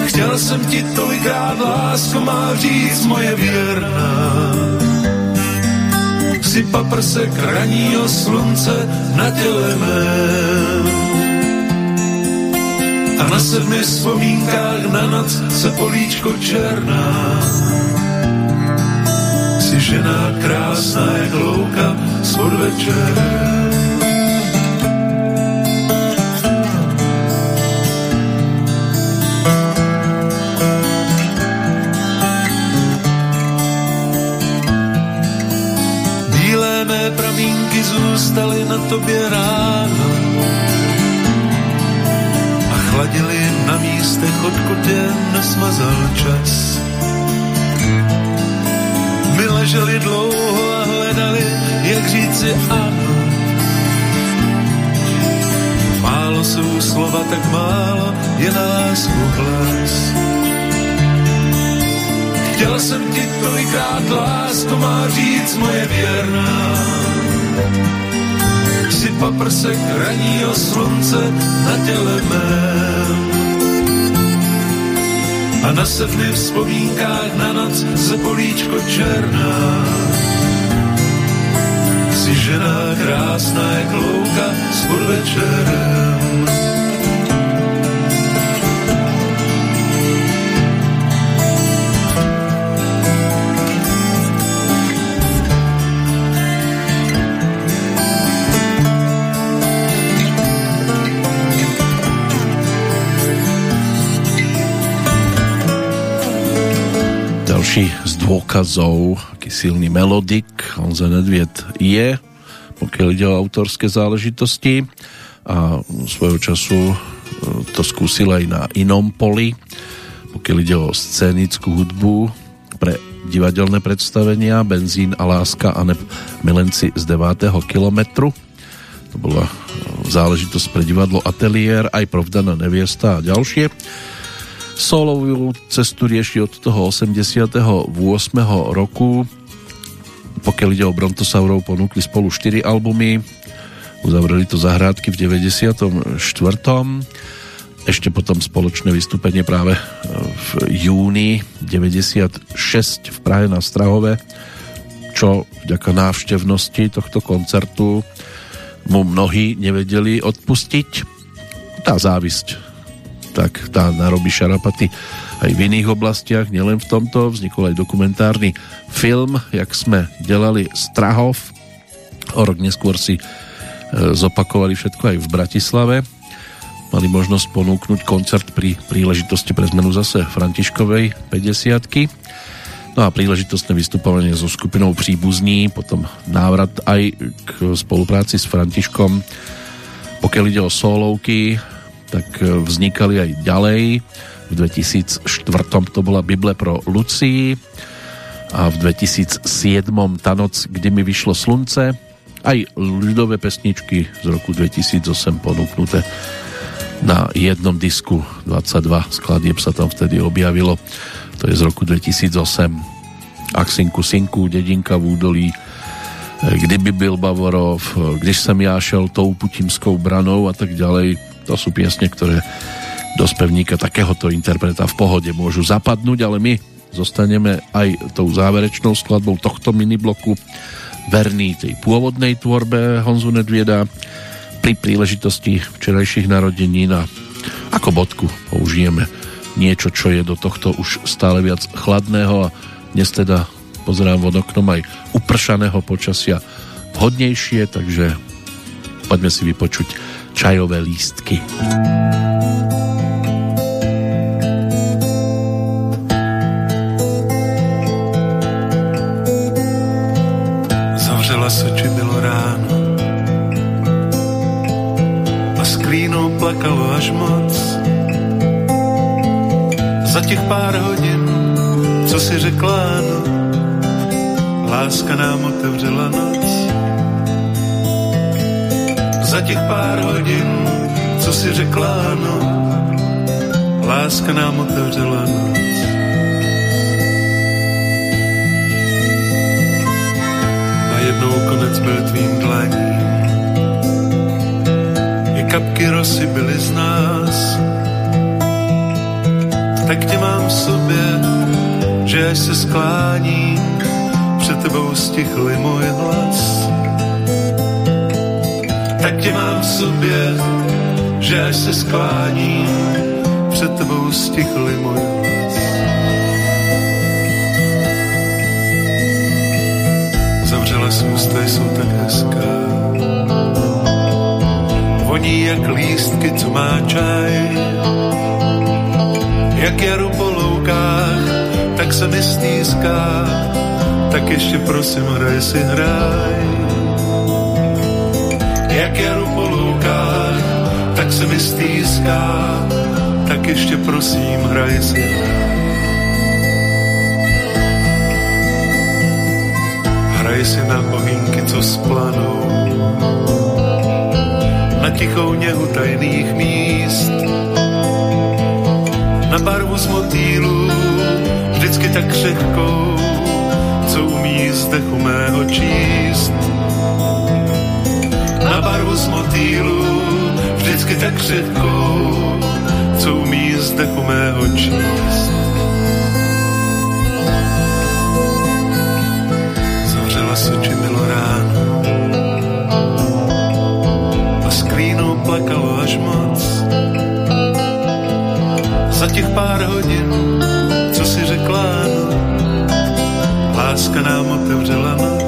Chtěl jsem ti tolikrát lásko má říct moje věrná si paprsek raního slunce na těle mém. A na sedmi vzpomínkách na noc se políčko černá. Si žena krásná jak louka z podvečer. zůstali na tobě ráno chladili na místech, odkud je nesmazal čas. My leželi dlouho a hledali, jak říci ano. Málo jsou slova, tak málo je na lásku hlas. Chtěl jsem ti tolikrát lásku má říct moje věrná si paprsek raního slunce na těle mém. A na sedmi vzpomínkách na noc se políčko černá. Si žena krásná jak louka s podvečerem. Ďalší z dôkazov, aký silný melodik Honza Nedviet je, pokiaľ ide o autorské záležitosti a svojho času e, to skúsil aj na inom poli, pokiaľ ide o scénickú hudbu pre divadelné predstavenia Benzín a láska a milenci z 9. kilometru. To bola záležitosť pre divadlo Atelier, aj Provdaná neviesta a ďalšie solovú cestu rieši od toho 88. roku. Pokiaľ ide o Brontosaurov, ponúkli spolu 4 albumy. Uzavreli to zahrádky v 94. Ešte potom spoločné vystúpenie práve v júni 96 v Prahe na Strahove, čo vďaka návštevnosti tohto koncertu mu mnohí nevedeli odpustiť. Tá závisť tak tá narobí šarapaty aj v iných oblastiach, nielen v tomto. Vznikol aj dokumentárny film, jak sme delali Strahov. O rok neskôr si e, zopakovali všetko aj v Bratislave. Mali možnosť ponúknuť koncert pri príležitosti pre zmenu zase Františkovej 50 No a príležitostné vystupovanie so skupinou Příbuzní, potom návrat aj k spolupráci s Františkom. Pokiaľ ide o solovky, tak e, vznikali aj ďalej. V 2004 to bola Bible pro Lucii a v 2007 Tá noc, kde mi vyšlo slunce. Aj ľudové pesničky z roku 2008 ponúknuté na jednom disku 22 skladieb sa tam vtedy objavilo. To je z roku 2008. Aksinku Sinku, Dedinka v údolí, e, Kdyby byl Bavorov, Když jsem já šel tou putimskou branou a tak ďalej to sú piesne, ktoré do spevníka takéhoto interpreta v pohode môžu zapadnúť, ale my zostaneme aj tou záverečnou skladbou tohto minibloku verný tej pôvodnej tvorbe Honzu Nedvieda pri príležitosti včerajších narodenín a ako bodku použijeme niečo, čo je do tohto už stále viac chladného a dnes teda pozerám von oknom aj upršaného počasia vhodnejšie, takže poďme si vypočuť čajové lístky. Zavřela se, či bylo ráno a sklínou plakalo až moc. Za těch pár hodin, co si řekla ano, láska nám otevřela noc. Za těch pár hodin, co si řekla ano, láska nám otevřela noc. Najednou konec byl tvým dlaním, i kapky rosy byly z nás. Tak tě mám v sobě, že se skláním, před tebou stichli můj hlas. Tak tě mám v sobě, že až se skláním, před tebou stichli můj hlas. Zavřela ústa, jsou tak hezká. Voní jak lístky, co má čaj. Jak jaru po loukách, tak se mi stýská tak ještě prosím hraj si hraj. Jak jaru po tak se mi stýská, tak ještě prosím hraj si hraj. Si na ohýnky, co splanou, na tichou něhu tajných míst, na barvu z motýlů, vždycky tak křehkou, co umí z dechu mého číst. Barvu z motýlu, vždycky tak křehkou, co umí z dechu mého číst. Zavřela se, či bylo ráno a sklínou plakalo až moc. Za těch pár hodin, co si řekla láska nám otevřela noc.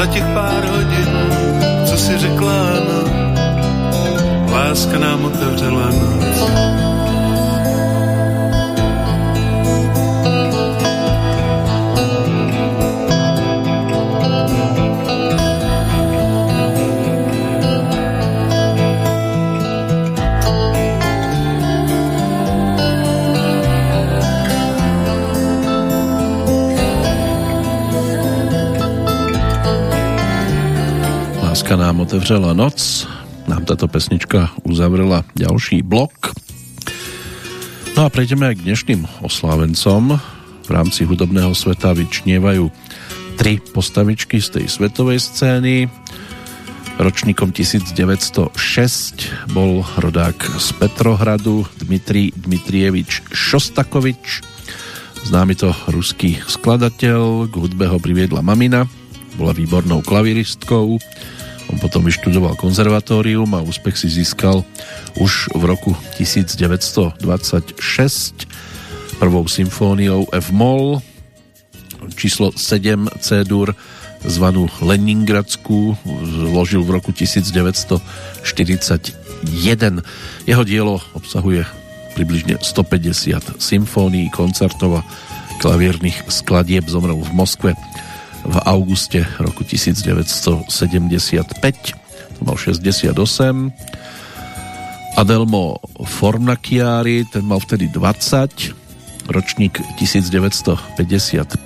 Za těch pár hodin, co si řekla ano, láska nám otevřela noc. Otevřela noc. Nám táto pesnička uzavrela ďalší blok. No a prejdeme aj k dnešným oslávencom. V rámci hudobného sveta vyčnievajú tri postavičky z tej svetovej scény. Ročníkom 1906 bol rodák z Petrohradu Dmitrij Dmitrievič Šostakovič. Známy to ruský skladateľ, k hudbe ho priviedla mamina, bola výbornou klaviristkou, on potom vyštudoval konzervatórium a úspech si získal už v roku 1926 prvou symfóniou F-moll číslo 7 C-dur zvanú Leningradskú zložil v roku 1941. Jeho dielo obsahuje približne 150 symfónií, koncertov a klavírnych skladieb. Zomrel v Moskve v auguste roku 1975 to mal 68 Adelmo Fornaciari ten mal vtedy 20 ročník 1955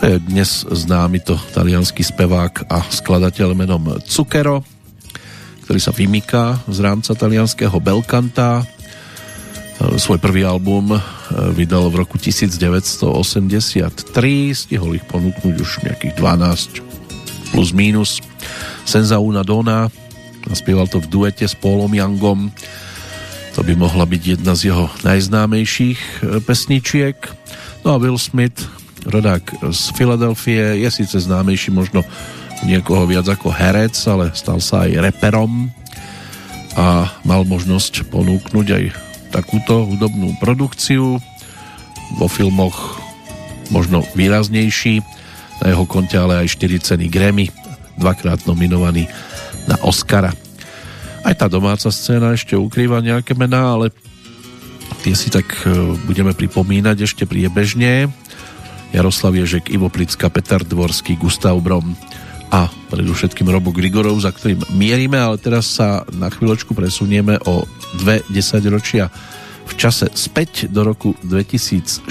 to je dnes známy to talianský spevák a skladateľ menom Zucchero ktorý sa vymýka z rámca talianského Belkanta svoj prvý album e, vydal v roku 1983 stihol ich ponúknuť už nejakých 12 plus mínus Senza una dona naspieval to v duete s Paulom Youngom. To by mohla byť jedna z jeho najznámejších e, pesničiek. No a Will Smith rodák z Filadelfie je síce známejší možno niekoho viac ako herec, ale stal sa aj reperom a mal možnosť ponúknuť aj takúto hudobnú produkciu vo filmoch možno výraznejší na jeho konte ale aj 4 ceny Grammy dvakrát nominovaný na Oscara. Aj tá domáca scéna ešte ukrýva nejaké mená, ale tie si tak e, budeme pripomínať ešte priebežne. Jaroslav Ježek, Ivo Plicka, Petar Dvorský, Gustav Brom a predovšetkým Robo Grigorov, za ktorým mierime, ale teraz sa na chvíľočku presunieme o dve desaťročia v čase späť do roku 2004.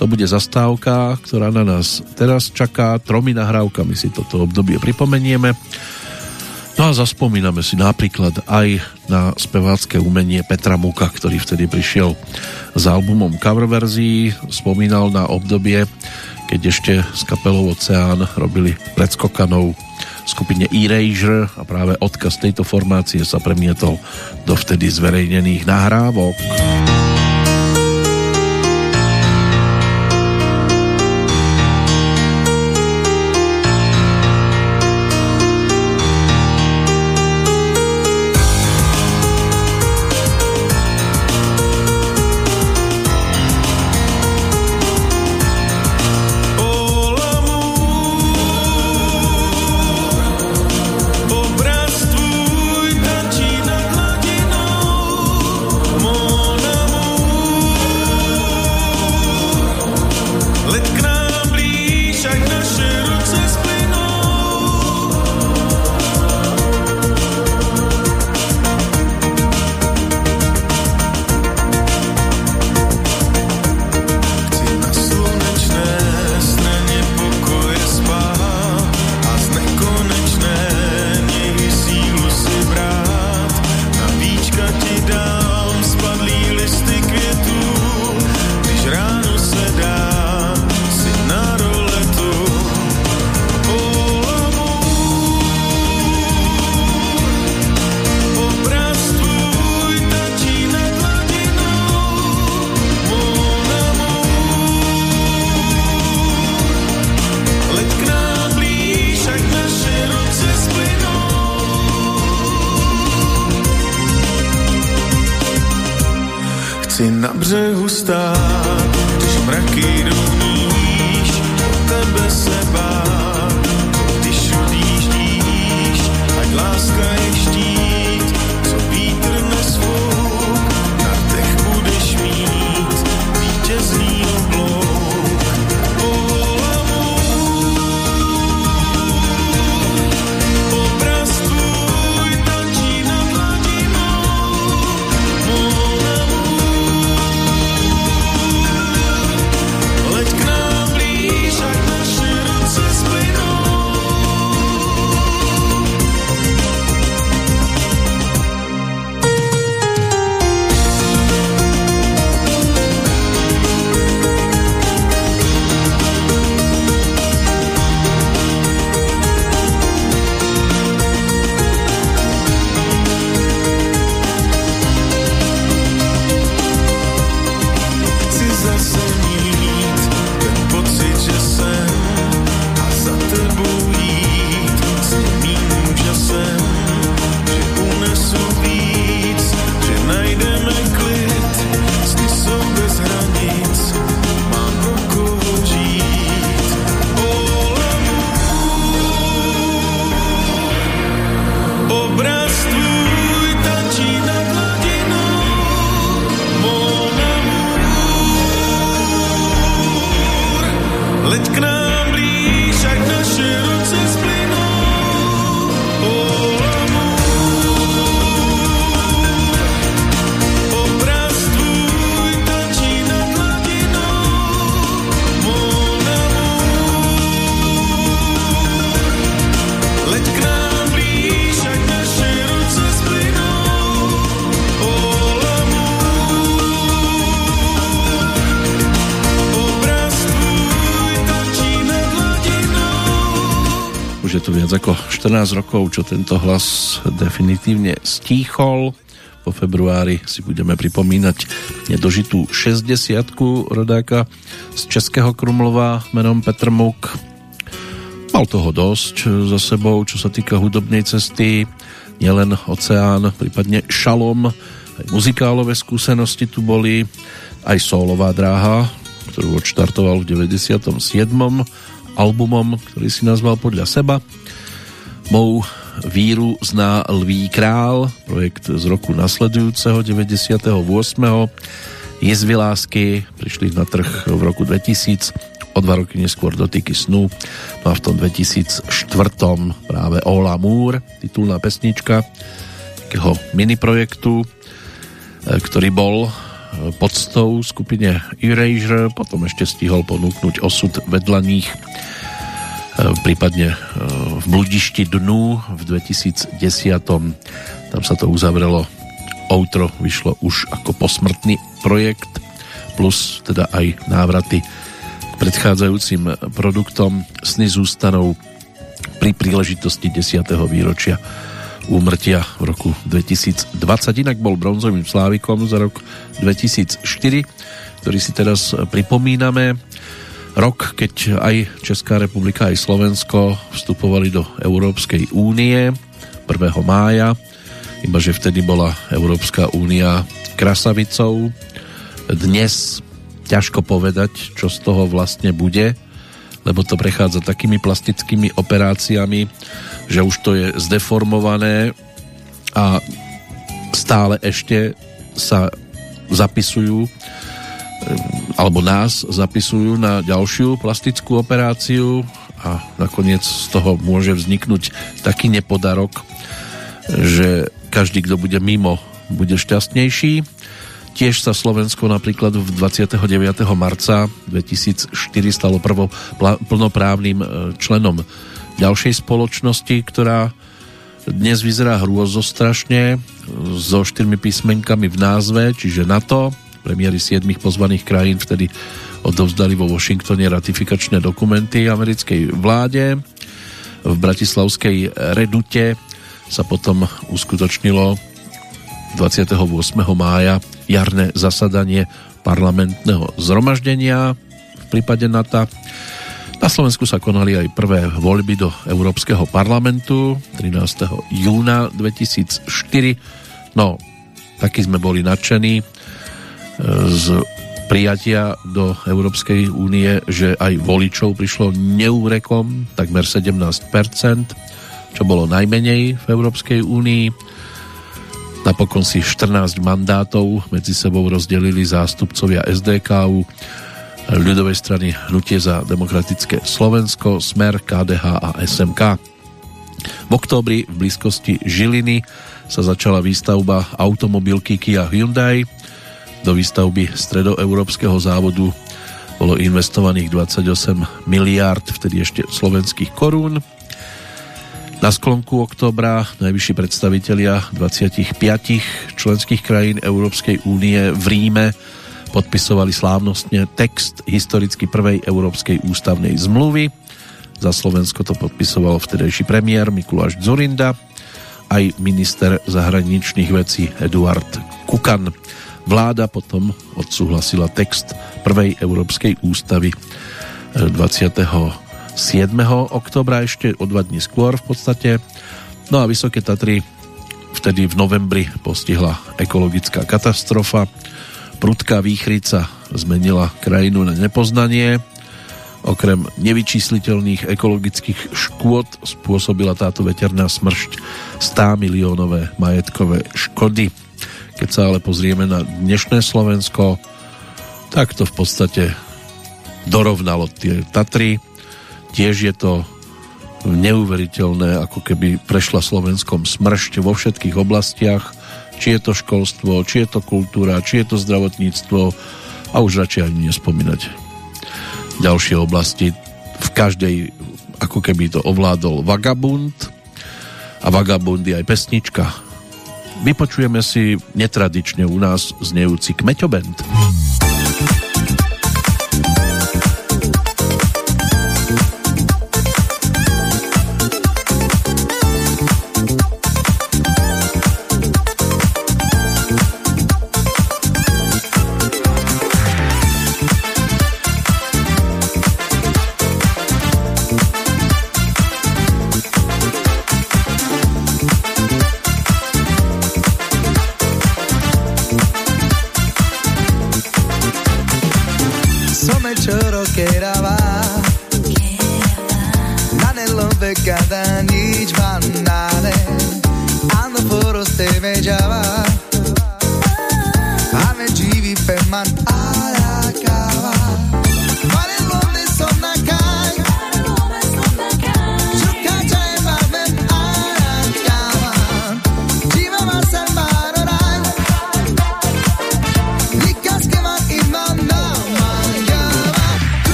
To bude zastávka, ktorá na nás teraz čaká. Tromi nahrávkami si toto obdobie pripomenieme. No a zaspomíname si napríklad aj na spevácké umenie Petra Muka, ktorý vtedy prišiel s albumom cover verzií, spomínal na obdobie, keď ešte s kapelou Oceán robili predskokanou skupine Erasure a práve odkaz tejto formácie sa premietol do vtedy zverejnených nahrávok. 13 rokov, čo tento hlas definitívne stíchol. Po februári si budeme pripomínať nedožitú 60 rodáka z Českého Krumlova menom Petr Muk. Mal toho dosť za sebou, čo sa týka hudobnej cesty, nielen Oceán, prípadne Šalom, aj muzikálové skúsenosti tu boli, aj solová dráha, ktorú odštartoval v 97. albumom, ktorý si nazval podľa seba Mou víru zná Lví král, projekt z roku nasledujúceho 98. Jezvy lásky prišli na trh v roku 2000, o dva roky neskôr dotyky snu, no a v tom 2004 práve Ola Moore, titulná pesnička takého mini projektu, e, ktorý bol podstou skupine Erasure, potom ešte stihol ponúknuť osud vedľa nich e, prípadne e, v Bludišti dnu v 2010. Tam sa to uzavrelo. Outro vyšlo už ako posmrtný projekt plus teda aj návraty k predchádzajúcim produktom Sny zústanov pri príležitosti 10. výročia úmrtia v roku 2020. Inak bol bronzovým slávikom za rok 2004, ktorý si teraz pripomíname. Rok, keď aj Česká republika, aj Slovensko vstupovali do Európskej únie 1. mája, iba že vtedy bola Európska únia krasavicou. Dnes ťažko povedať, čo z toho vlastne bude, lebo to prechádza takými plastickými operáciami, že už to je zdeformované a stále ešte sa zapisujú alebo nás zapisujú na ďalšiu plastickú operáciu a nakoniec z toho môže vzniknúť taký nepodarok, že každý, kto bude mimo, bude šťastnejší. Tiež sa Slovensko napríklad v 29. marca 2004 stalo prvo plnoprávnym e, členom ďalšej spoločnosti, ktorá dnes vyzerá hrôzostrašne so štyrmi písmenkami v názve, čiže NATO. Premiéry siedmých pozvaných krajín vtedy odovzdali vo Washingtone ratifikačné dokumenty americkej vláde. V Bratislavskej Redute sa potom uskutočnilo 28. mája jarné zasadanie parlamentného zhromaždenia v prípade NATO na Slovensku sa konali aj prvé voľby do Európskeho parlamentu 13. júna 2004. No, takí sme boli nadšení z prijatia do Európskej únie, že aj voličov prišlo neúrekom, takmer 17%, čo bolo najmenej v Európskej únii. Napokon si 14 mandátov medzi sebou rozdelili zástupcovia SDKU, ľudovej strany Hnutie za demokratické Slovensko, Smer, KDH a SMK. V októbri v blízkosti Žiliny sa začala výstavba automobilky Kia Hyundai. Do výstavby stredoeurópskeho závodu bolo investovaných 28 miliárd, vtedy ešte slovenských korún. Na sklonku októbra najvyšší predstavitelia 25 členských krajín Európskej únie v Ríme podpisovali slávnostne text historicky prvej Európskej ústavnej zmluvy. Za Slovensko to podpisoval vtedejší premiér Mikuláš Zurinda, aj minister zahraničných vecí Eduard Kukan. Vláda potom odsúhlasila text prvej Európskej ústavy 27. oktobra, ešte o dva dní skôr v podstate. No a Vysoké Tatry vtedy v novembri postihla ekologická katastrofa prudká výchrica zmenila krajinu na nepoznanie. Okrem nevyčísliteľných ekologických škôd spôsobila táto veterná smršť 100 miliónové majetkové škody. Keď sa ale pozrieme na dnešné Slovensko, tak to v podstate dorovnalo tie Tatry. Tiež je to neuveriteľné, ako keby prešla Slovenskom smršť vo všetkých oblastiach či je to školstvo, či je to kultúra, či je to zdravotníctvo a už radšej ani nespomínať ďalšie oblasti. V každej ako keby to ovládol Vagabund a Vagabund je aj pesnička. Vypočujeme si netradične u nás znejúci Kmeťobend.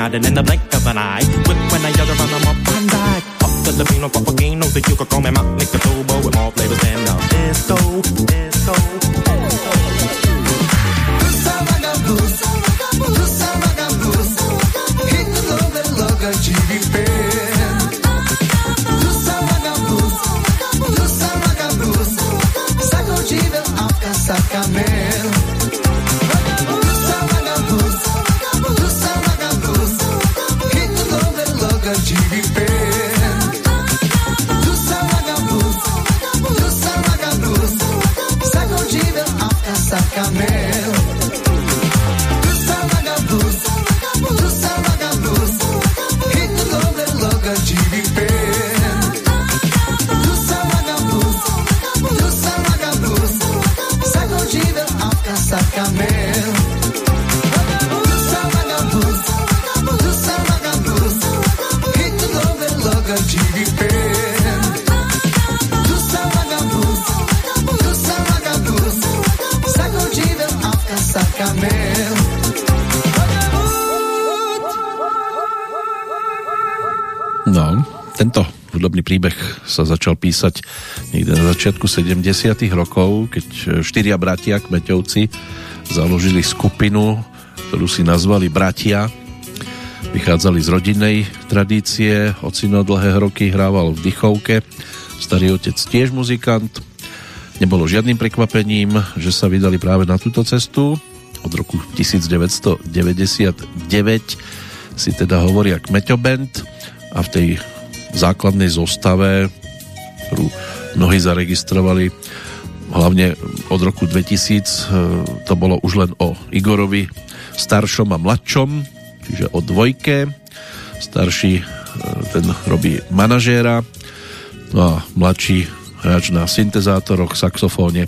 Nodding in the blink of an eye. Quick when I yell around, I'm up and die. Up to the vino, papagino, that you could call me Mount sa začal písať niekde na začiatku 70 rokov, keď štyria bratia Kmeťovci založili skupinu, ktorú si nazvali Bratia. Vychádzali z rodinnej tradície, ocino dlhé roky hrával v Dychovke, starý otec tiež muzikant. Nebolo žiadnym prekvapením, že sa vydali práve na túto cestu. Od roku 1999 si teda hovoria Kmeťoband a v tej základnej zostave, mnohí zaregistrovali hlavne od roku 2000 e, to bolo už len o Igorovi staršom a mladšom čiže o dvojke. Starší e, ten robí manažéra. No a mladší hráč na syntezátoroch, saxofóne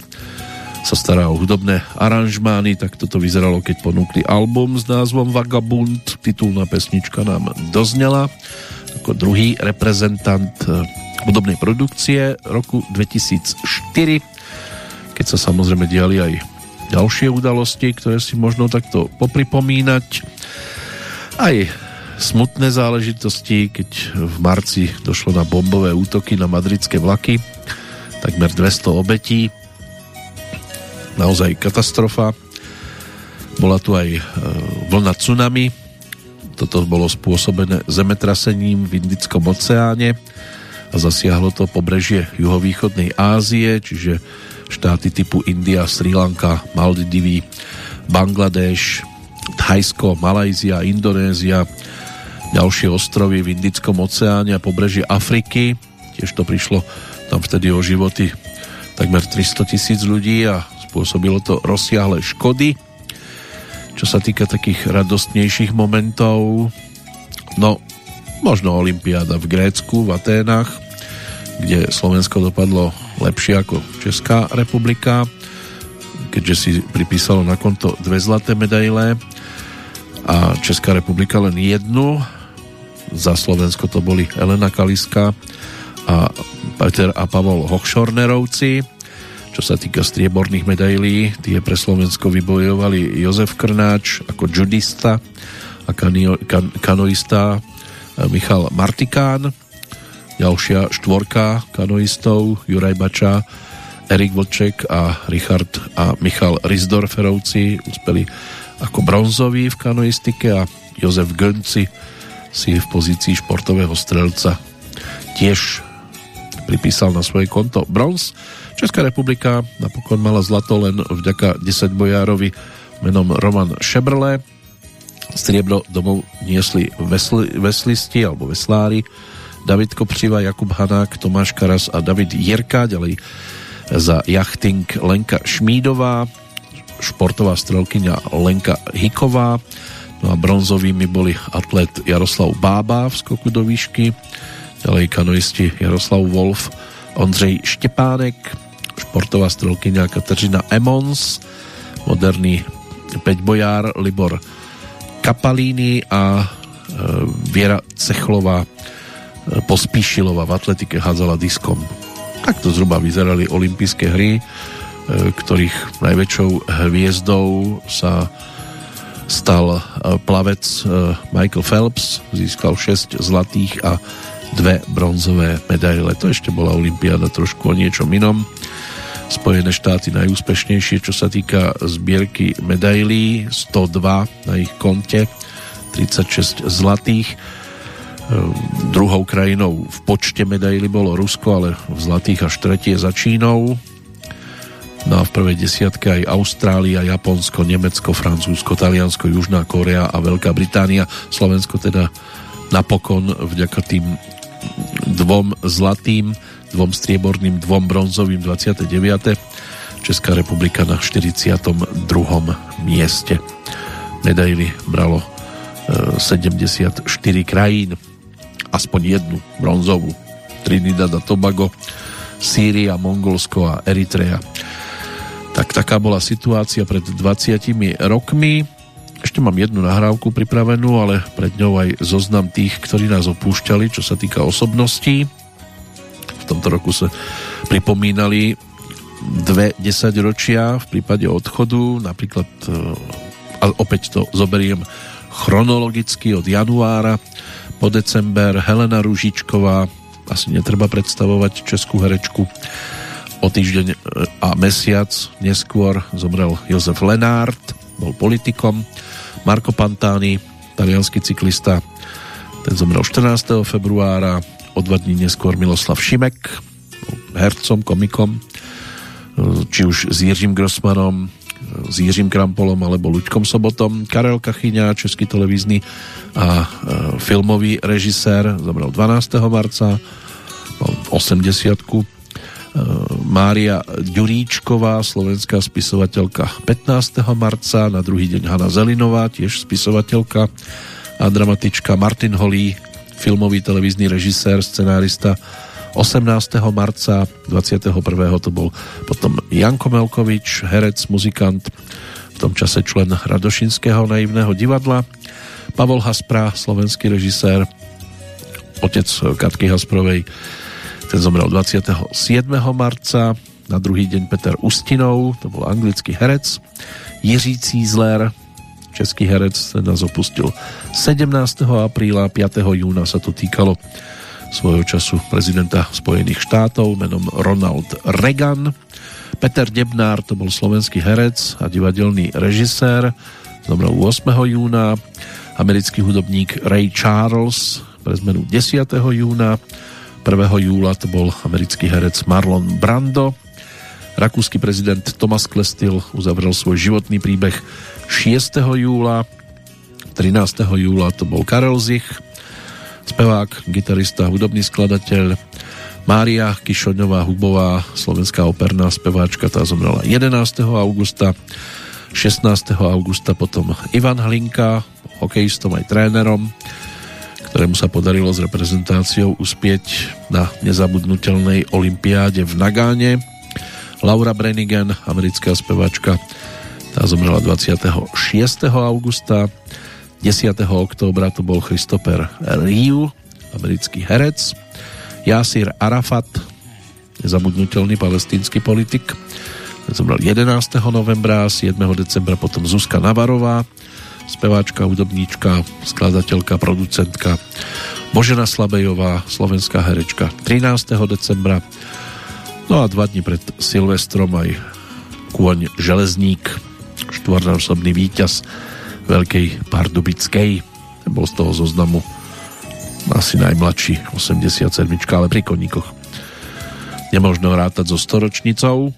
sa stará o hudobné aranžmány, tak toto vyzeralo, keď ponúkli album s názvom Vagabund. Titulná pesnička nám doznela. Ako druhý reprezentant eh, hudobnej produkcie roku 2004, keď sa samozrejme diali aj ďalšie udalosti, ktoré si možno takto popripomínať. Aj smutné záležitosti, keď v marci došlo na bombové útoky na madridské vlaky, takmer 200 obetí, naozaj katastrofa. Bola tu aj e, vlna tsunami, toto bolo spôsobené zemetrasením v Indickom oceáne a zasiahlo to pobrežie juhovýchodnej Ázie, čiže štáty typu India, Sri Lanka, Maldivy, Bangladeš, Thajsko, Malajzia, Indonézia, ďalšie ostrovy v Indickom oceáne a pobrežie Afriky. Tiež to prišlo tam vtedy o životy takmer 300 tisíc ľudí a spôsobilo to rozsiahle škody. Čo sa týka takých radostnejších momentov, no možno Olympiáda v Grécku, v Aténach, kde Slovensko dopadlo lepšie ako Česká republika, keďže si pripísalo na konto dve zlaté medaile a Česká republika len jednu. Za Slovensko to boli Elena Kaliska a Peter a Pavol Hochschornerovci čo sa týka strieborných medailí, tie pre Slovensko vybojovali Jozef Krnáč ako judista a kanio, kan, kanoista eh, Michal Martikán. Ďalšia štvorka kanoistov Juraj Bača, Erik Vlček a Richard a Michal Rizdorferovci uspeli ako bronzoví v kanoistike a Jozef Gönci si v pozícii športového strelca tiež pripísal na svoje konto bronz Česká republika napokon mala zlato len vďaka 10 bojárovi menom Roman Šebrle. Striebro domov niesli vesli, veslisti alebo veslári David Kopřiva, Jakub Hanák, Tomáš Karas a David Jirka, ďalej za jachting Lenka Šmídová, športová strelkyňa Lenka Hiková, no a bronzovými boli atlet Jaroslav Bába v skoku do výšky, ďalej kanoisti Jaroslav Wolf, Ondřej Štepánek, športová strelkyňa Kateřina Emons, moderný peťbojár Libor Kapalíny a e, Viera Cechlová Pospíšilová v atletike hádzala diskom. Takto zhruba vyzerali olympijské hry, e, ktorých najväčšou hviezdou sa stal plavec Michael Phelps, získal 6 zlatých a dve bronzové medaile. To ešte bola Olympiáda trošku o niečom inom. Spojené štáty najúspešnejšie, čo sa týka zbierky medailí, 102 na ich konte, 36 zlatých. Druhou krajinou v počte medailí bolo Rusko, ale v zlatých až tretie za Čínou. No a v prvej desiatke aj Austrália, Japonsko, Nemecko, Francúzsko, Taliansko, Južná Korea a Veľká Británia. Slovensko teda napokon vďaka tým dvom zlatým dvom strieborným, dvom bronzovým 29. Česká republika na 42. mieste. Medaily bralo 74 e, krajín, aspoň jednu bronzovú. Trinidad a Tobago, Sýria, Mongolsko a Eritrea. Tak taká bola situácia pred 20 rokmi. Ešte mám jednu nahrávku pripravenú, ale pred ňou aj zoznam tých, ktorí nás opúšťali, čo sa týka osobností v tomto roku sa pripomínali dve desaťročia v prípade odchodu, napríklad e, a opäť to zoberiem chronologicky od januára po december. Helena Ružičková asi netreba predstavovať českú herečku. O týždeň e, a mesiac neskôr zomrel Jozef Lenárt bol politikom. Marko Pantány talianský cyklista ten zomrel 14. februára. O dva dní neskôr Miloslav Šimek, hercom, komikom, či už s Jiřím Grossmanom, s Jiřím Krampolom alebo Luďkom Sobotom. Karel Kachyňa, český televízny a e, filmový režisér, zomrel 12. marca, 80 e, Mária Ďuríčková, slovenská spisovateľka 15. marca, na druhý deň Hanna Zelinová, tiež spisovateľka a dramatička Martin Holý, filmový televízny režisér, scenárista 18. marca 21. to bol potom Janko Melkovič, herec, muzikant, v tom čase člen Radošinského naivného divadla, Pavol Haspra, slovenský režisér, otec Katky Hasprovej, ten zomrel 27. marca, na druhý deň Peter Ustinov, to bol anglický herec, Jiří Cízler, český herec nás opustil 17. apríla, 5. júna sa to týkalo svojho času prezidenta Spojených štátov menom Ronald Reagan. Peter Debnár to bol slovenský herec a divadelný režisér, zomrel 8. júna, americký hudobník Ray Charles pre zmenu 10. júna, 1. júla to bol americký herec Marlon Brando, rakúsky prezident Thomas Klestil uzavrel svoj životný príbeh 6. júla, 13. júla to bol Karel Zich, spevák, gitarista, hudobný skladateľ, Mária Kišoňová Hubová, slovenská operná speváčka, tá zomrela 11. augusta. 16. augusta potom Ivan Hlinka, hokejistom aj trénerom, ktorému sa podarilo s reprezentáciou uspieť na nezabudnutelnej olympiáde v Nagáne. Laura Brenigan, americká speváčka, tá zomrela 26. augusta. 10. októbra to bol Christopher Riu, americký herec. Jasir Arafat, nezabudnutelný palestínsky politik, zomrel 11. novembra, 7. decembra potom Zuzka Navarová, speváčka, hudobníčka, skladateľka, producentka, Božena Slabejová, slovenská herečka 13. decembra, no a dva dní pred Silvestrom aj kôň Železník, štvornásobný víťaz Veľkej Pardubickej, bol z toho zoznamu asi najmladší, 87, ale pri koníkoch. Nemožno rátať so storočnicou.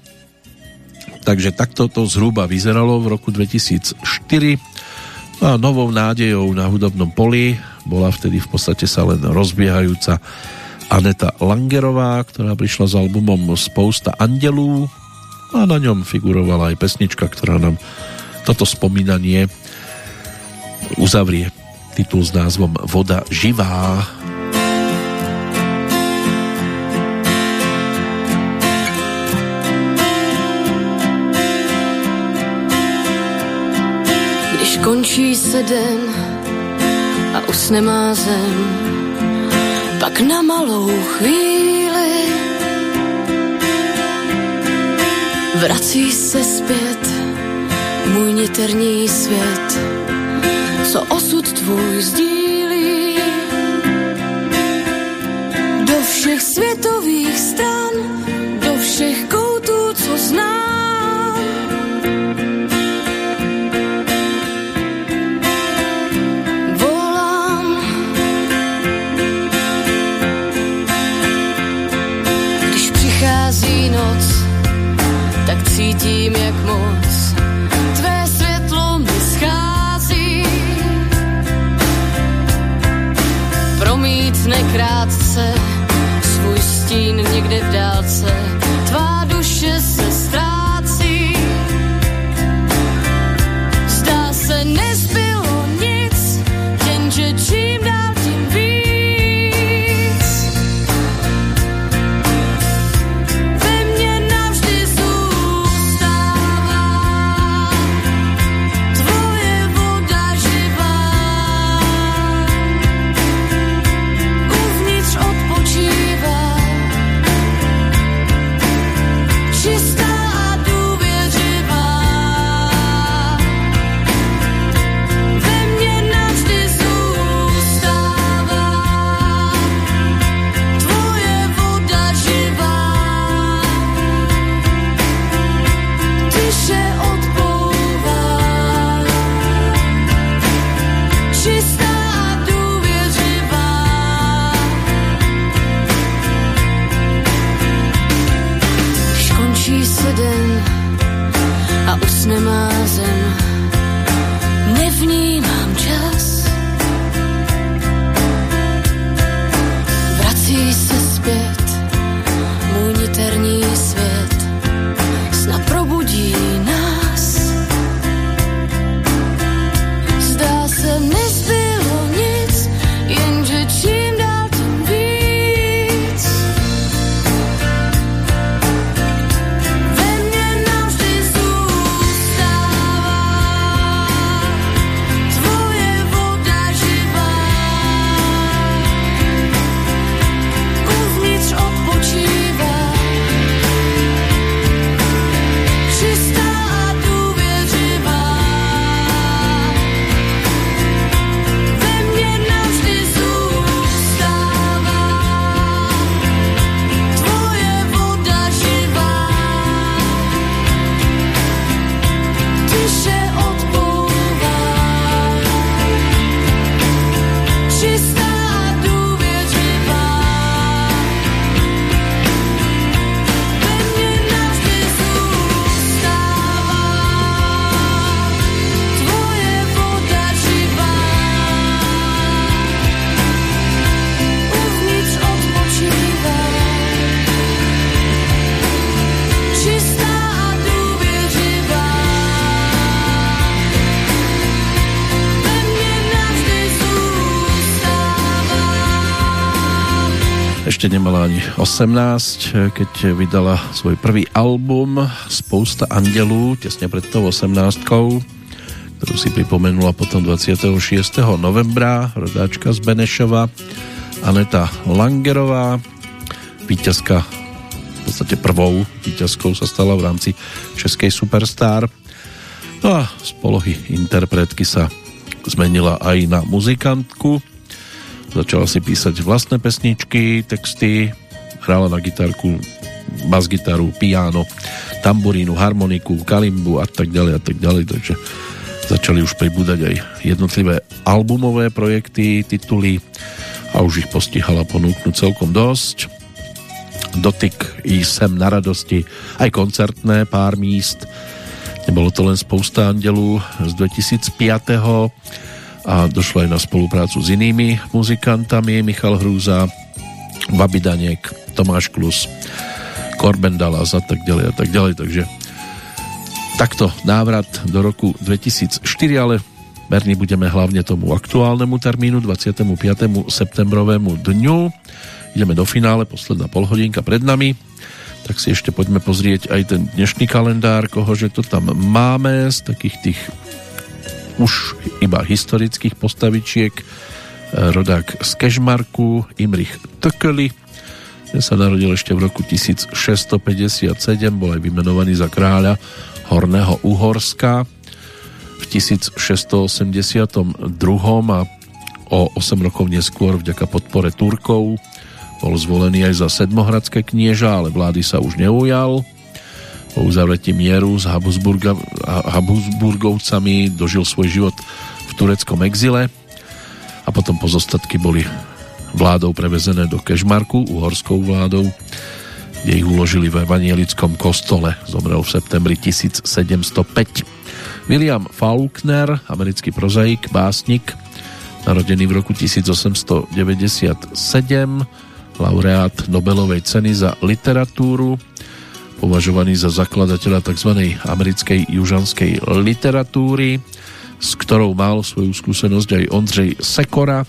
Takže takto to zhruba vyzeralo v roku 2004 no a novou nádejou na hudobnom poli bola vtedy v podstate sa len rozbiehajúca Aneta Langerová, ktorá prišla s albumom Spousta andelů a na ňom figurovala aj pesnička, ktorá nám toto spomínanie uzavrie titul s názvom Voda živá. Když končí se den a usne má zem, pak na malou chvíli vrací se zpět můj niterní svět co osud tvůj sdílí. Do všech světových negative doubt. 18, keď vydala svoj prvý album Spousta andelu, tesne pred tou 18 ktorú si pripomenula potom 26. novembra, rodáčka z Benešova, Aneta Langerová, víťazka, v podstate prvou víťazkou sa stala v rámci Českej Superstar. No a z polohy interpretky sa zmenila aj na muzikantku, Začala si písať vlastné pesničky, texty, hrála na gitarku, bas-gitaru, piano, tamburínu, harmoniku, kalimbu a tak ďalej a tak ďalej, takže začali už pribúdať aj jednotlivé albumové projekty, tituly a už ich postihala ponúknuť celkom dosť. Dotyk i sem na radosti, aj koncertné, pár míst. Nebolo to len spousta andelu z 2005 a došlo aj na spoluprácu s inými muzikantami Michal Hrúza, Vabidanek, Tomáš Klus, Korben Dallas a tak ďalej a tak ďalej, takže takto návrat do roku 2004, ale verní budeme hlavne tomu aktuálnemu termínu 25. septembrovému dňu. Ideme do finále, posledná polhodinka pred nami. Tak si ešte poďme pozrieť aj ten dnešný kalendár, kohože to tam máme z takých tých už iba historických postavičiek rodák z Kežmarku Imrich Tökeli ten sa narodil ešte v roku 1657 bol aj vymenovaný za kráľa Horného Uhorska. V 1682 a o 8 rokov neskôr vďaka podpore Turkov bol zvolený aj za sedmohradské knieža, ale vlády sa už neujal. Po uzavretí mieru s Habsburga, Habsburgovcami dožil svoj život v tureckom exile a potom pozostatky boli vládou prevezené do Kešmarku, uhorskou vládou, kde ich uložili v evanielickom kostole. Zomrel v septembri 1705. William Faulkner, americký prozaik, básnik, narodený v roku 1897, laureát Nobelovej ceny za literatúru, považovaný za zakladateľa tzv. americkej južanskej literatúry, s ktorou mal svoju skúsenosť aj Ondřej Sekora,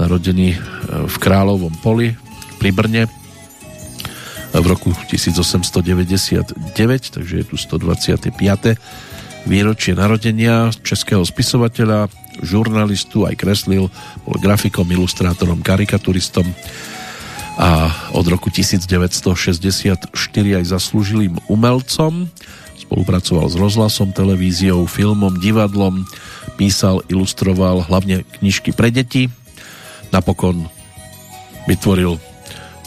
narodený e, v Královom poli pri Brne v roku 1899, takže je tu 125. výročie narodenia českého spisovateľa, žurnalistu, aj kreslil, bol grafikom, ilustrátorom, karikaturistom, a od roku 1964 aj zaslúžilým umelcom. Spolupracoval s rozhlasom, televíziou, filmom, divadlom, písal, ilustroval hlavne knižky pre deti. Napokon vytvoril,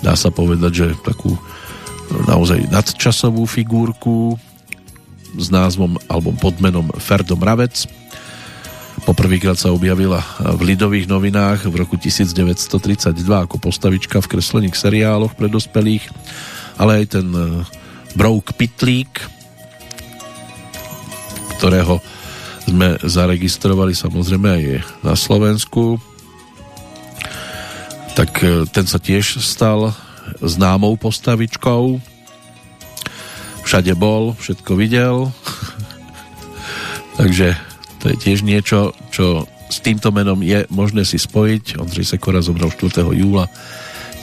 dá sa povedať, že takú naozaj nadčasovú figurku s názvom alebo podmenom Ferdo Mravec Poprvýkrát sa objavila v Lidových novinách v roku 1932 ako postavička v kreslených seriáloch pre dospelých, ale aj ten e, Brouk Pitlík, ktorého sme zaregistrovali samozrejme aj na Slovensku, tak e, ten sa tiež stal známou postavičkou. Všade bol, všetko videl. Takže to je tiež niečo, čo s týmto menom je možné si spojiť. Ondřej Sekora zomrel 4. júla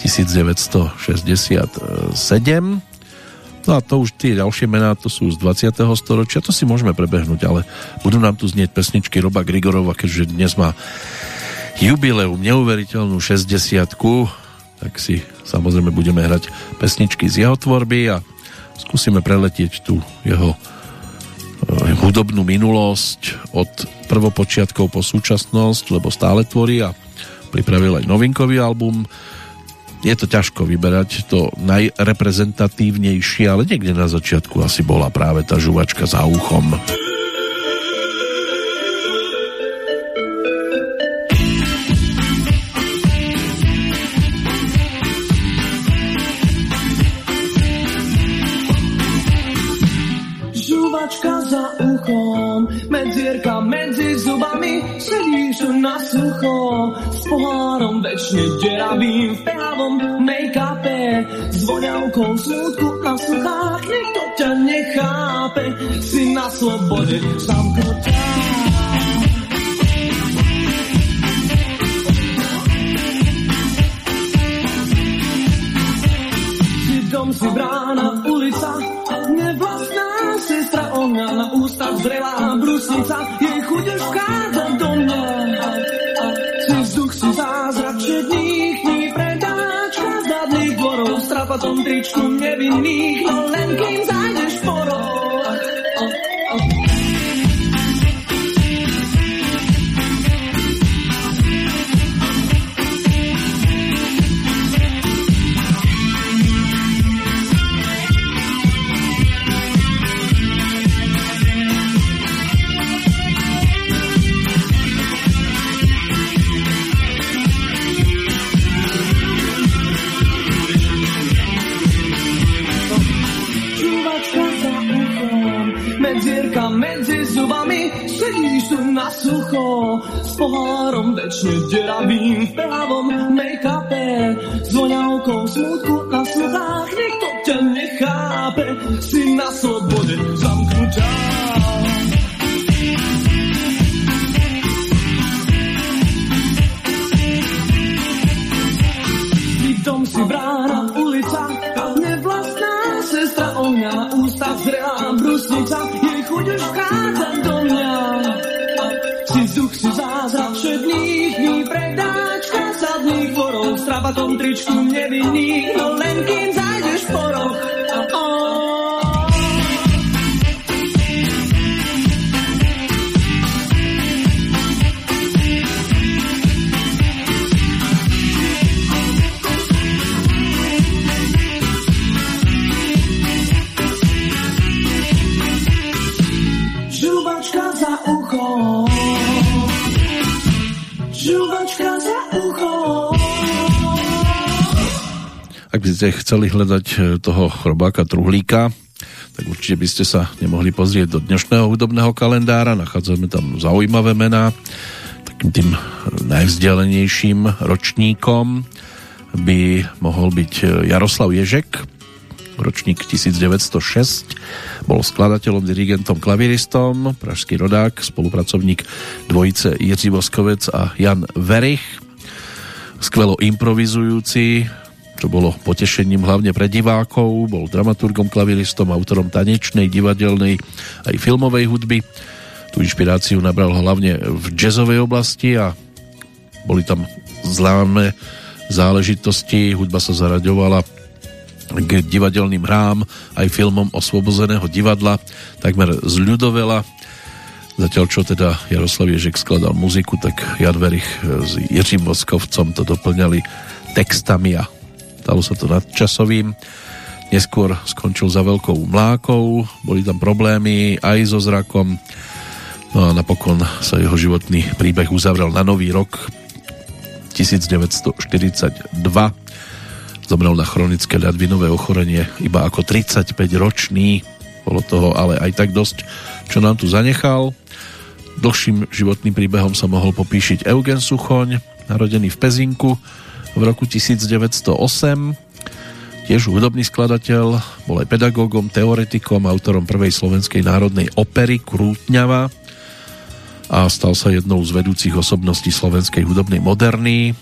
1967. No a to už tie ďalšie mená, to sú z 20. storočia, to si môžeme prebehnúť, ale budú nám tu znieť pesničky Roba Grigorova, keďže dnes má jubileum, neuveriteľnú 60 tak si samozrejme budeme hrať pesničky z jeho tvorby a skúsime preletieť tu jeho hudobnú minulosť od prvopočiatkov po súčasnosť, lebo stále tvorí a pripravil aj novinkový album. Je to ťažko vyberať to najreprezentatívnejšie, ale niekde na začiatku asi bola práve tá žuvačka za uchom. Dierka medzi zubami, sedíš na sucho, s pohárom večne deravým v pehavom make-upe, s voňavkou smutku na sluchách, nikto ťa nechápe, si na slobode zamknutá. dom si brána, zrelá brusnica, jej chuť už vchádza do mňa. Si vzduch, si zázrak všetných dní, predáčka z dadných dvorov, s trapatom tričku nevinných, pohárom večne deravým v pehavom make-upe, s voňavkou smutku na slzách, nikto ťa nechápe, si na slobode zamknutá. Trabatom tričku nevinných, no len kým Ste chceli hľadať e, toho chrobáka truhlíka, tak určite by ste sa nemohli pozrieť do dnešného hudobného kalendára. Nachádzame tam zaujímavé mená. Takým tým najvzdialenejším ročníkom by mohol byť e, Jaroslav Ježek, ročník 1906. Bol skladateľom, dirigentom, klaviristom, pražský rodák, spolupracovník dvojice Jiří Voskovec a Jan Verich. Skvelo improvizujúci, čo bolo potešením hlavne pre divákov, bol dramaturgom, klaviristom, autorom tanečnej, divadelnej aj filmovej hudby. Tu inšpiráciu nabral hlavne v jazzovej oblasti a boli tam známe záležitosti. Hudba sa zaraďovala k divadelným hrám aj filmom Osvobozeného divadla, takmer z ľudovela. Zatiaľ čo teda Jaroslav Ježek skladal muziku, tak Jan Verich s Jiřím Voskovcom to doplňali textami a stalo sa to nadčasovým. Neskôr skončil za veľkou mlákou, boli tam problémy aj so zrakom, no a napokon sa jeho životný príbeh uzavrel na nový rok 1942 zomrel na chronické ľadvinové ochorenie iba ako 35 ročný bolo toho ale aj tak dosť čo nám tu zanechal. Dlhším životným príbehom sa mohol popíšiť Eugen Suchoň narodený v Pezinku v roku 1908 tiež hudobný skladateľ bol aj pedagógom, teoretikom autorom prvej slovenskej národnej opery Krútňava a stal sa jednou z vedúcich osobností slovenskej hudobnej moderny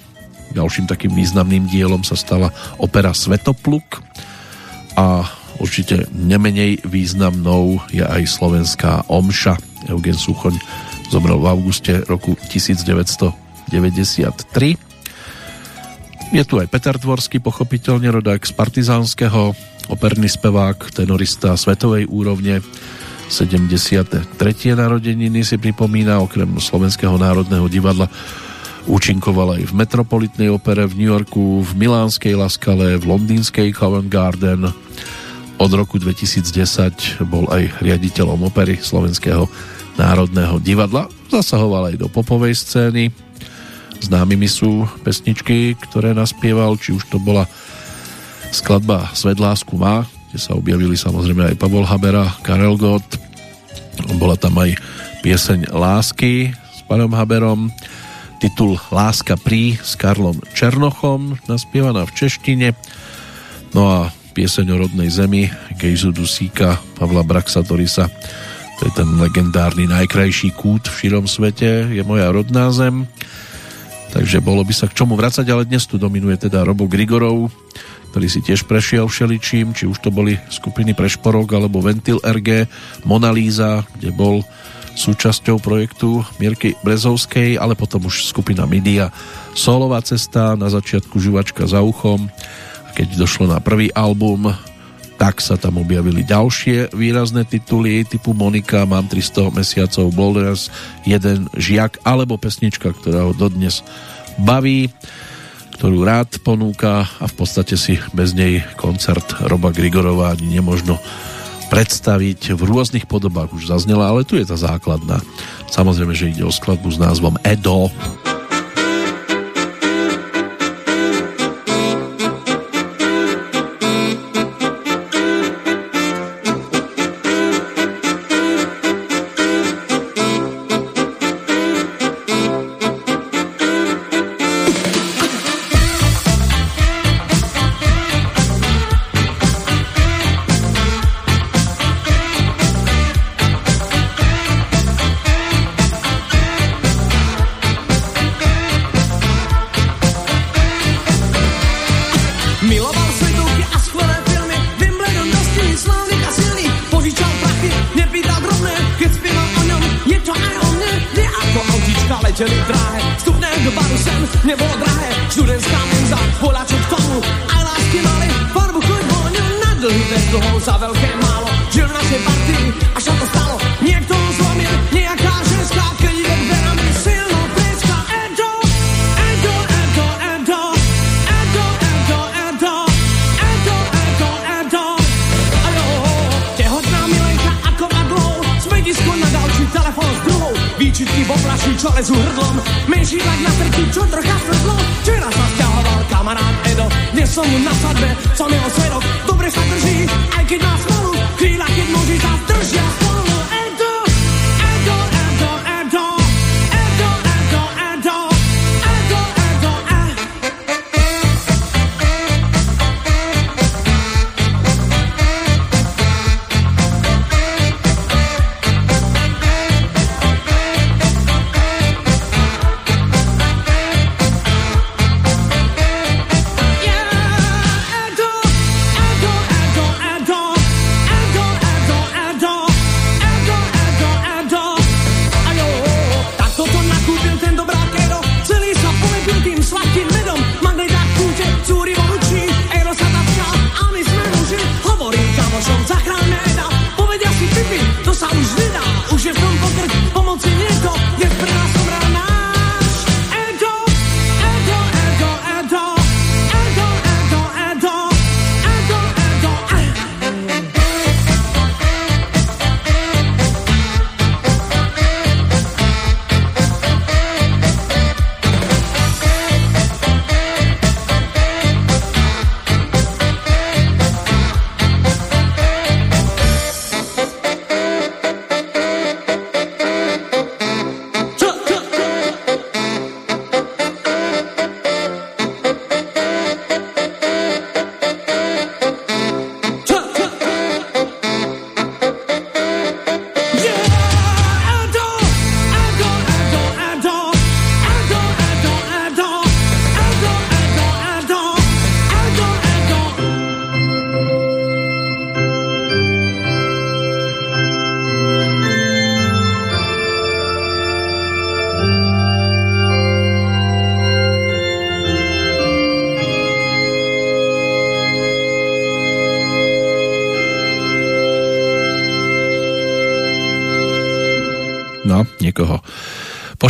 Ďalším takým významným dielom sa stala opera Svetopluk a určite nemenej významnou je aj slovenská Omša. Eugen Suchoň zomrel v auguste roku 1993. Je tu aj Peter Dvorský, pochopiteľne rodák z Partizánskeho, operný spevák, tenorista svetovej úrovne, 73. narodeniny si pripomína, okrem Slovenského národného divadla Účinkoval aj v Metropolitnej opere v New Yorku, v Milánskej Laskale, v londýnskej Covent Garden. Od roku 2010 bol aj riaditeľom opery Slovenského národného divadla. Zasahoval aj do popovej scény. Známymi sú pesničky, ktoré naspieval, či už to bola skladba Svet lásku má, kde sa objavili samozrejme aj Pavol Habera, Karel Gott. Bola tam aj pieseň Lásky s panom Haberom titul Láska prí s Karlom Černochom, naspievaná v češtine. No a pieseň o rodnej zemi Gejzu Dusíka, Pavla Braxatorisa, to je ten legendárny najkrajší kút v širom svete, je moja rodná zem. Takže bolo by sa k čomu vracať, ale dnes tu dominuje teda Robo Grigorov, ktorý si tiež prešiel všeličím, či už to boli skupiny Prešporok alebo Ventil RG, Monalíza, kde bol súčasťou projektu Mirky Brezovskej, ale potom už skupina Midia, solová cesta, na začiatku Žuvačka za uchom. Keď došlo na prvý album, tak sa tam objavili ďalšie výrazné tituly typu Monika, Mám 300 mesiacov, Boulders, Jeden žiak alebo pesnička, ktorá ho dodnes baví ktorú rád ponúka a v podstate si bez nej koncert Roba Grigorova ani nemožno predstaviť v rôznych podobách už zaznela, ale tu je tá základná. Samozrejme, že ide o skladbu s názvom Edo. Edo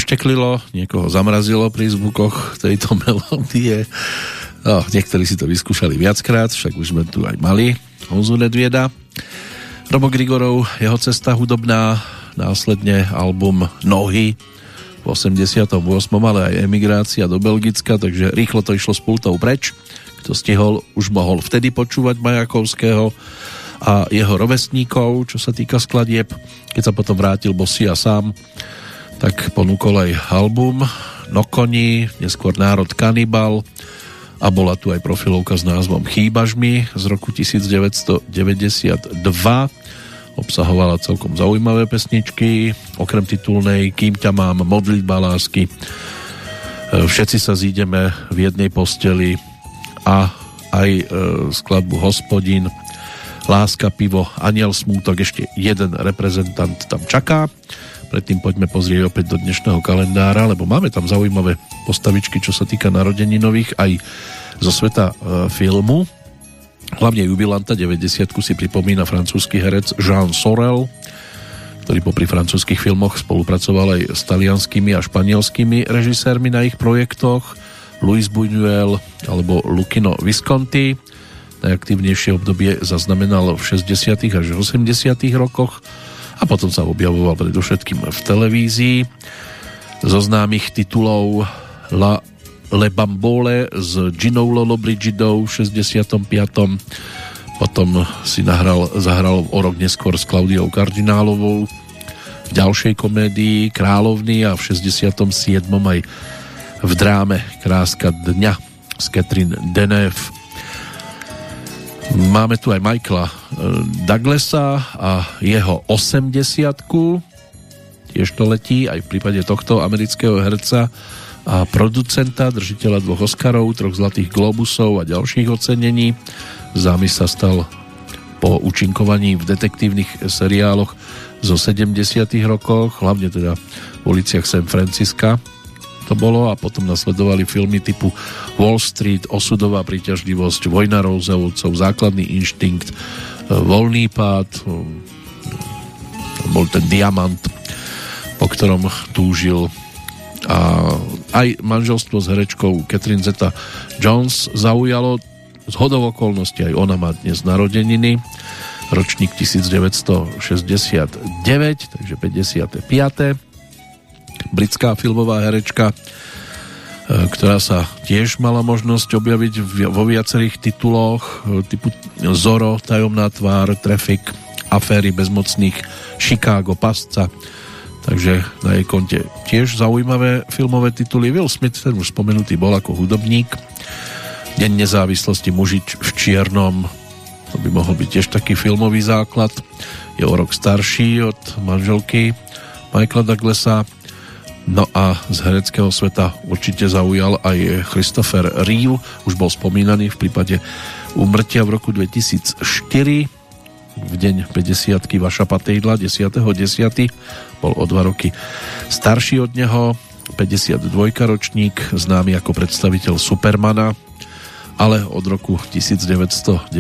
pošteklilo, niekoho zamrazilo pri zvukoch tejto melódie. No, niektorí si to vyskúšali viackrát, však už sme tu aj mali Honzu Nedvieda. Robo Grigorov, jeho cesta hudobná, následne album Nohy v 88. ale aj emigrácia do Belgicka, takže rýchlo to išlo s pultou preč. Kto stihol, už mohol vtedy počúvať Majakovského a jeho rovesníkov, čo sa týka skladieb. Keď sa potom vrátil Bosia sám, tak ponúkol aj album Nokoni, neskôr Národ kanibal a bola tu aj profilovka s názvom Chýbaž mi z roku 1992 obsahovala celkom zaujímavé pesničky okrem titulnej Kým ťa mám, modlitba lásky Všetci sa zídeme v jednej posteli a aj e, skladbu Hospodin, Láska, pivo, Aniel smútok, ešte jeden reprezentant tam čaká. Predtým poďme pozrieť opäť do dnešného kalendára, lebo máme tam zaujímavé postavičky, čo sa týka narodeninových aj zo sveta e, filmu. Hlavne jubilanta 90 si pripomína francúzsky herec Jean Sorel, ktorý popri francúzských filmoch spolupracoval aj s talianskými a španielskými režisérmi na ich projektoch. Luis Buñuel alebo Lucino Visconti. Najaktívnejšie obdobie zaznamenal v 60. až 80. rokoch a potom sa objavoval predovšetkým v televízii. Zo známych titulov La Le Bambole s Ginou Lollobrigidou v 65. Potom si nahral, zahral o rok neskôr s Klaudiou Kardinálovou v ďalšej komédii Královny a v 67. aj v dráme Kráska dňa s Catherine Deneuve. Máme tu aj Michaela Douglasa a jeho 80 tiež to letí aj v prípade tohto amerického herca a producenta, držiteľa dvoch Oscarov, troch Zlatých Globusov a ďalších ocenení. Zámy sa stal po účinkovaní v detektívnych seriáloch zo 70 rokoch, hlavne teda v uliciach San Francisca to bolo a potom nasledovali filmy typu Wall Street, Osudová príťažlivosť, Vojna Roosevltov, Základný inštinkt, e, Voľný pád, bol ten diamant, po ktorom túžil. A aj manželstvo s herečkou Catherine Zeta Jones zaujalo z hodov okolností. Aj ona má dnes narodeniny. Ročník 1969 takže 55. britská filmová herečka ktorá sa tiež mala možnosť objaviť vo viacerých tituloch e, typu Zoro, Tajomná tvár, Traffic, Aféry bezmocných, Chicago, Pasca. Takže na jej konte tiež zaujímavé filmové tituly. Will Smith, ten už spomenutý, bol ako hudobník. Deň nezávislosti mužič v čiernom. To by mohol byť tiež taký filmový základ. Je o rok starší od manželky Michaela Douglasa no a z hereckého sveta určite zaujal aj Christopher Reeve už bol spomínaný v prípade umrtia v roku 2004 v deň 50 Vaša Patejdla 10.10. 10. bol o dva roky starší od neho 52 ročník známy ako predstaviteľ Supermana ale od roku 1995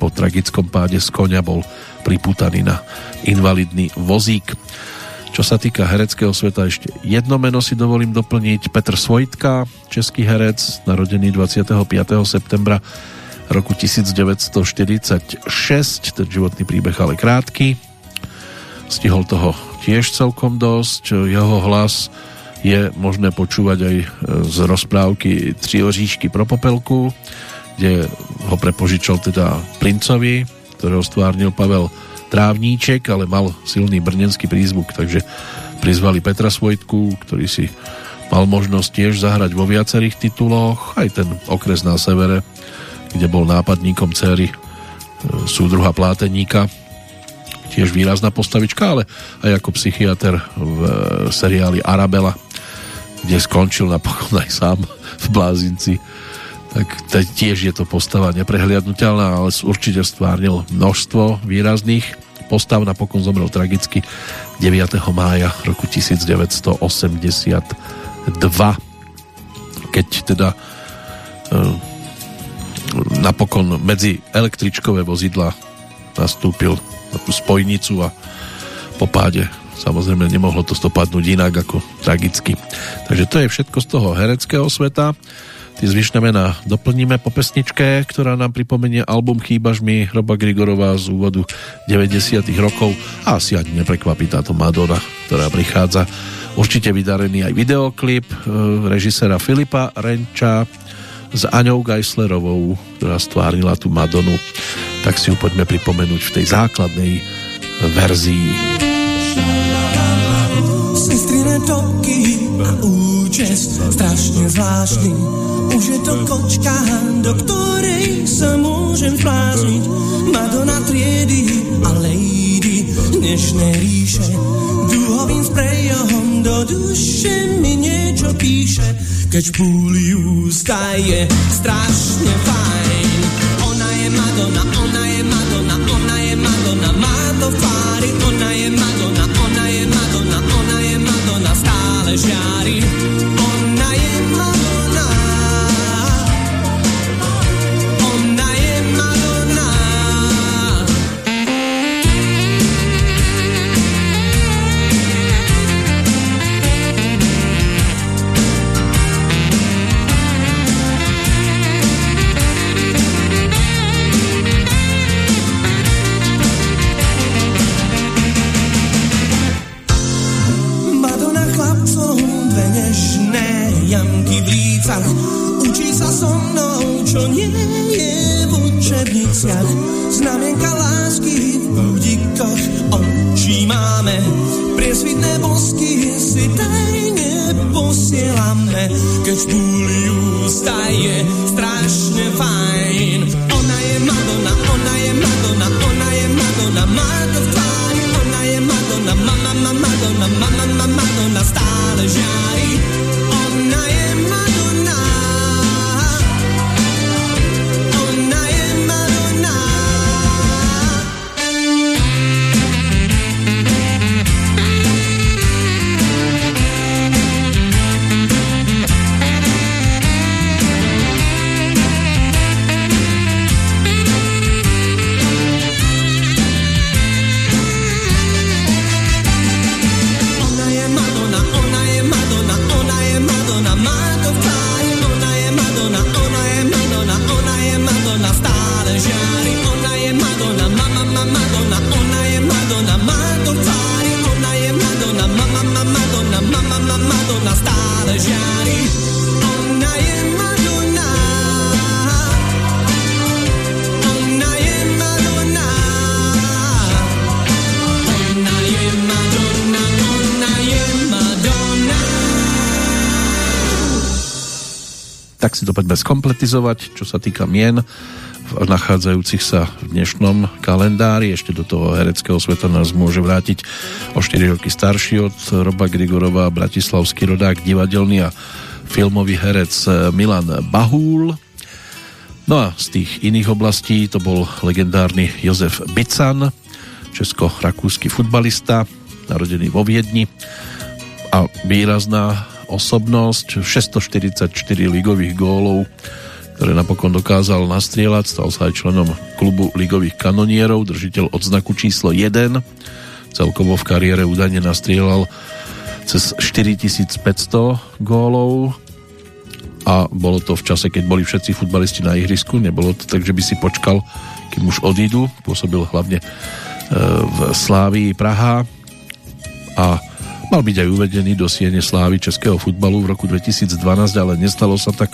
po tragickom páde z konia bol priputaný na invalidný vozík. Čo sa týka hereckého sveta, ešte jedno meno si dovolím doplniť. Petr Svojtka, český herec, narodený 25. septembra roku 1946, ten životný príbeh ale krátky. Stihol toho tiež celkom dosť. Jeho hlas je možné počúvať aj e, z rozprávky Tři oříšky pro popelku, kde ho prepožičal teda princovi, ktorého stvárnil Pavel Trávníček, ale mal silný brnenský prízvuk, takže prizvali Petra Svojtku, ktorý si mal možnosť tiež zahrať vo viacerých tituloch, aj ten okres na severe, kde bol nápadníkom céry e, súdruha Pláteníka, tiež výrazná postavička, ale aj ako psychiatr v e, seriáli Arabela kde skončil napokon aj sám v blázinci. Tak tiež je to postava neprehliadnutelná, ale určite stvárnil množstvo výrazných postav, napokon zomrel tragicky 9. mája roku 1982 keď teda e, napokon medzi električkové vozidla nastúpil na tú spojnicu a po páde Samozrejme nemohlo to stopadnúť inak ako tragicky. Takže to je všetko z toho hereckého sveta. Tí zvyšné mená doplníme po pesničke, ktorá nám pripomenie album Chýbaš mi Hroba Grigorová z úvodu 90 rokov a asi ani neprekvapí táto Madonna, ktorá prichádza. Určite vydarený aj videoklip e, režisera Filipa Renča s Aňou Geislerovou, ktorá stvárnila tú Madonu. Tak si ju poďme pripomenúť v tej základnej verzii. Sestrine topky a účes strašne zvláštny. Už je to kočka, do ktorej sa môžem zblázniť. Madonna triedy a lady dnešné ríše. Duhovým sprejom do duše mi niečo píše. Keď púli ústa je strašne fajn. Madonna, ona je Madonna, ona je Madonna, má to tvári, ona je Madonna, ona stále žiari. Ona je Madonna, skompletizovať, čo sa týka mien v nachádzajúcich sa v dnešnom kalendári. Ešte do toho hereckého sveta nás môže vrátiť o 4 roky starší od Roba Grigorova, bratislavský rodák, divadelný a filmový herec Milan Bahúl. No a z tých iných oblastí to bol legendárny Jozef Bican, česko-rakúsky futbalista, narodený vo Viedni a výrazná osobnosť, 644 ligových gólov, ktoré napokon dokázal nastrieľať, stal sa aj členom klubu ligových kanonierov, držiteľ odznaku číslo 1. Celkovo v kariére údajne nastrieľal cez 4500 gólov. A bolo to v čase, keď boli všetci futbalisti na ihrisku, nebolo to tak, že by si počkal, kým už odídu, pôsobil hlavne e, v Slávii Praha. A mal byť aj uvedený do siene slávy českého futbalu v roku 2012, ale nestalo sa tak,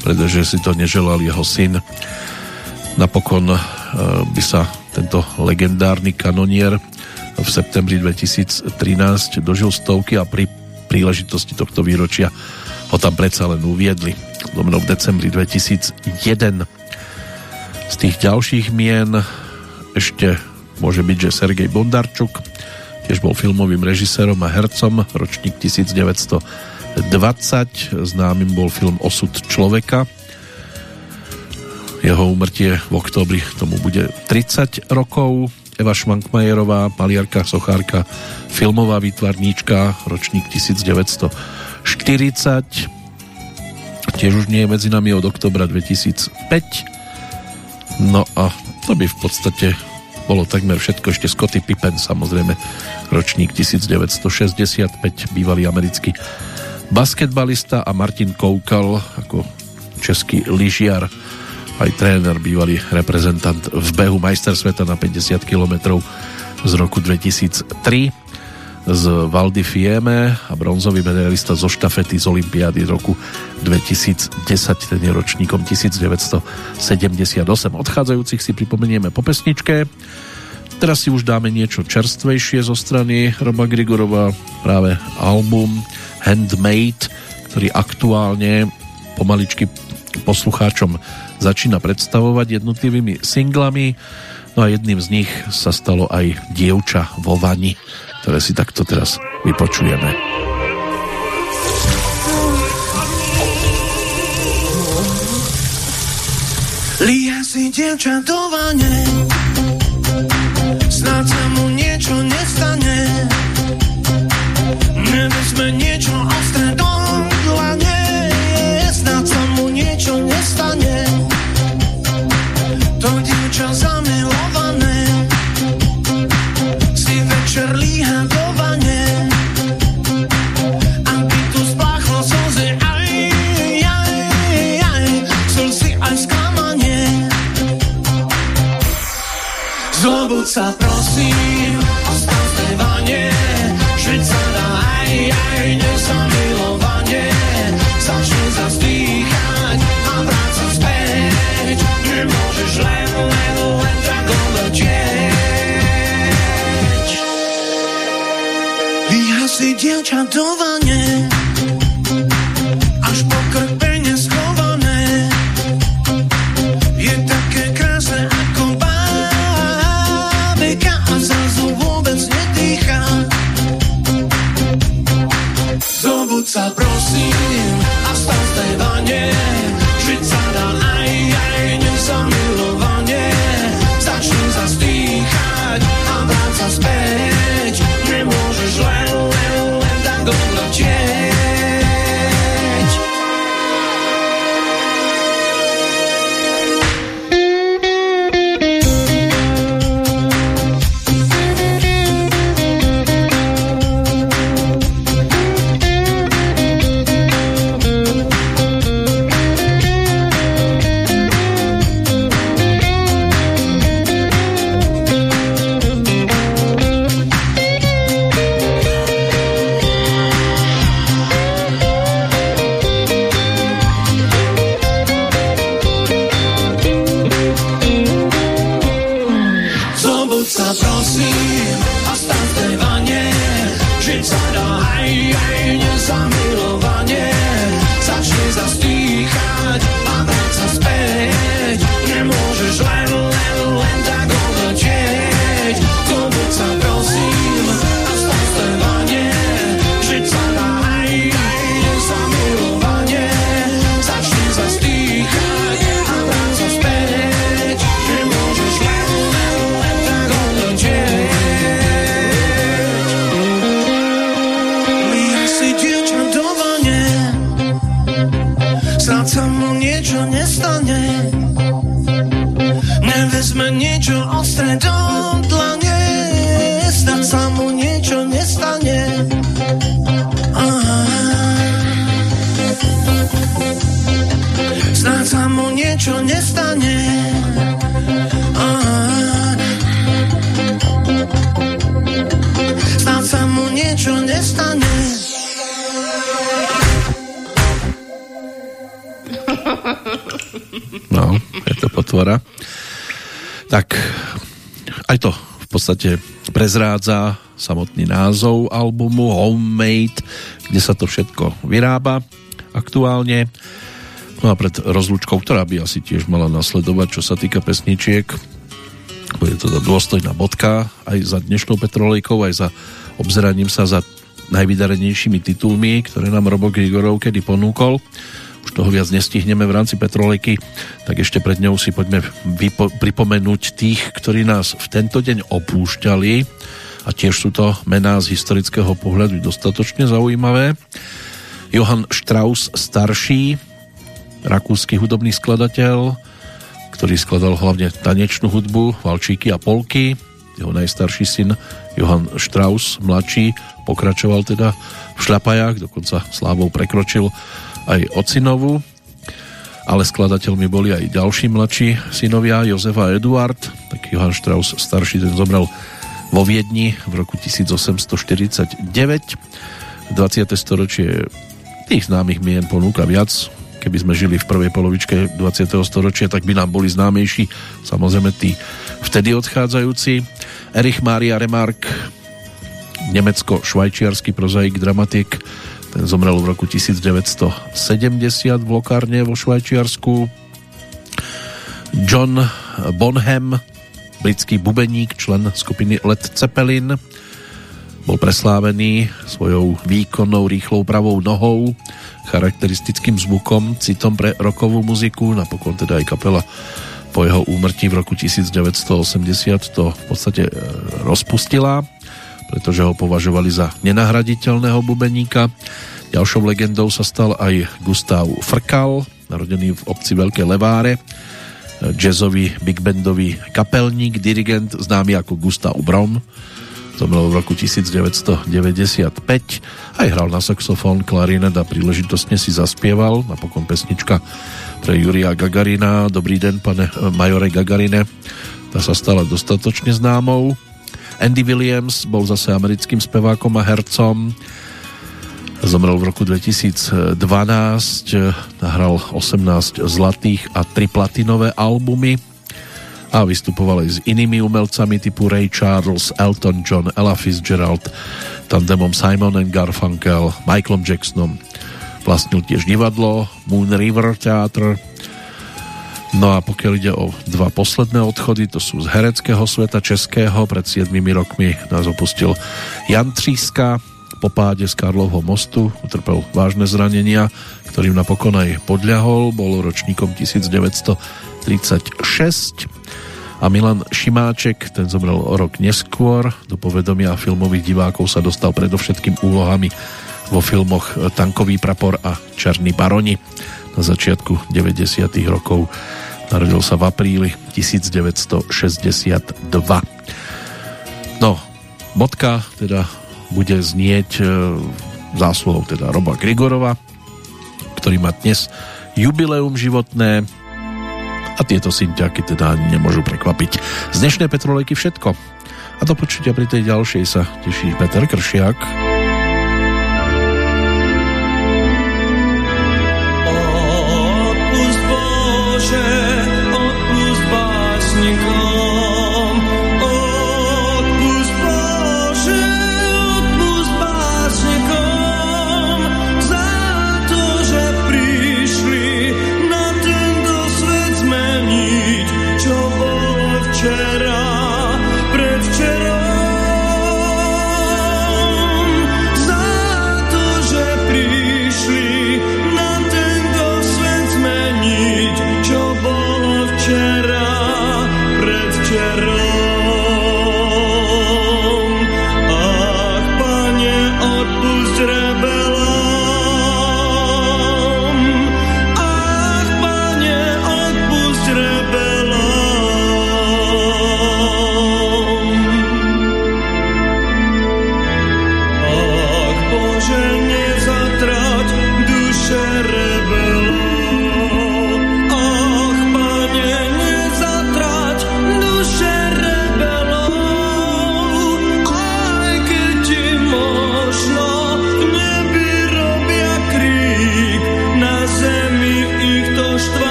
pretože si to neželal jeho syn. Napokon e, by sa tento legendárny kanonier v septembri 2013 dožil stovky a pri príležitosti tohto výročia ho tam predsa len uviedli. Domno v decembri 2001. Z tých ďalších mien ešte môže byť, že Sergej Bondarčuk tiež bol filmovým režisérom a hercom, ročník 1920. Známym bol film Osud človeka. Jeho úmrtie v októbri tomu bude 30 rokov. Eva Švankmajerová, maliarka, sochárka, filmová výtvarníčka, ročník 1940. Tiež už nie je medzi nami od oktobra 2005. No a to by v podstate bolo takmer všetko, ešte Scotty Pippen samozrejme, ročník 1965, bývalý americký basketbalista a Martin Koukal ako český lyžiar, aj tréner, bývalý reprezentant v behu majster sveta na 50 km z roku 2003 z Valdy Fieme a bronzový medailista zo štafety z Olympiády roku 2010, ten je ročníkom 1978. Odchádzajúcich si pripomenieme po pesničke. Teraz si už dáme niečo čerstvejšie zo strany Roba Grigorova, práve album Handmade, ktorý aktuálne pomaličky poslucháčom začína predstavovať jednotlivými singlami. No a jedným z nich sa stalo aj Dievča vo vani, ktoré si takto teraz vypočujeme. Líje si dievča do vane, snáď sa Nevezme niečo ostré do dlane, snáď sa mu niečo nestane. To dievča zamilované si večer líha do. Aby tu spláchlo slzy, aj, aj, aj, aj dievča do vane, až po krpenie schované. Je také krásne ako bábika a zrazu vôbec nedýchá. Zobud sa prosím No, je to potvora. Tak, aj to v podstate prezrádza samotný názov albumu Homemade, kde sa to všetko vyrába aktuálne. No a pred rozlúčkou, ktorá by asi tiež mala nasledovať, čo sa týka pesničiek, bude to dôstojná bodka aj za dnešnou Petrolejkou, aj za obzeraním sa za najvydarenejšími titulmi, ktoré nám Robo Grigorov kedy ponúkol. Už toho viac nestihneme v rámci Petrolejky, tak ešte pred ňou si poďme vypo- pripomenúť tých, ktorí nás v tento deň opúšťali a tiež sú to mená z historického pohľadu dostatočne zaujímavé. Johann Strauss starší, rakúsky hudobný skladateľ, ktorý skladal hlavne tanečnú hudbu, valčíky a polky. Jeho najstarší syn Johann Strauss, mladší, pokračoval teda v šľapajách, dokonca slávou prekročil aj ocinovu, ale skladateľmi boli aj ďalší mladší synovia, Jozef a Eduard, tak Johann Strauss starší ten zomrel vo Viedni v roku 1849. 20. storočie tých známych mien ponúka viac, keby sme žili v prvej polovičke 20. storočia, tak by nám boli známejší samozrejme tí vtedy odchádzajúci. Erich Maria Remark, nemecko-švajčiarsky prozaik, dramatik, ten zomrel v roku 1970 v Lokárne vo Švajčiarsku. John Bonham, britský bubeník, člen skupiny Led Zeppelin, bol preslávený svojou výkonnou rýchlou pravou nohou, charakteristickým zvukom, citom pre rokovú muziku, napokon teda aj kapela po jeho úmrtí v roku 1980 to v podstate e, rozpustila, pretože ho považovali za nenahraditeľného bubeníka. Ďalšou legendou sa stal aj Gustav Frkal, narodený v obci Veľké Leváre, jazzový big bandový kapelník, dirigent známy ako Gustav Brom, zomrel v roku 1995 aj hral na saxofón, klarinet a príležitostne si zaspieval napokon pesnička pre Juria Gagarina. Dobrý den, pane majore Gagarine. Tá sa stala dostatočne známou. Andy Williams bol zase americkým spevákom a hercom. Zomrel v roku 2012, nahral 18 zlatých a 3 platinové albumy a vystupoval aj s inými umelcami typu Ray Charles, Elton John, Ella Fitzgerald, tandemom Simon and Garfunkel, Michaelom Jacksonom, vlastnil tiež divadlo Moon River Theatre no a pokiaľ ide o dva posledné odchody to sú z hereckého sveta českého pred 7 rokmi nás opustil Jan Tříska po páde z Karlovho mostu utrpel vážne zranenia ktorým napokon aj podľahol bol ročníkom 1936 a Milan Šimáček, ten zomrel o rok neskôr. Do povedomia filmových divákov sa dostal predovšetkým úlohami vo filmoch Tankový prapor a Černí baroni na začiatku 90. rokov. Narodil sa v apríli 1962. No, bodka teda bude znieť e, zásluhou teda Roba Grigorova, ktorý má dnes jubileum životné a tieto synťaky teda ani nemôžu prekvapiť. Z dnešnej Petrolejky všetko. A do počutia pri tej ďalšej sa teší Peter Kršiak.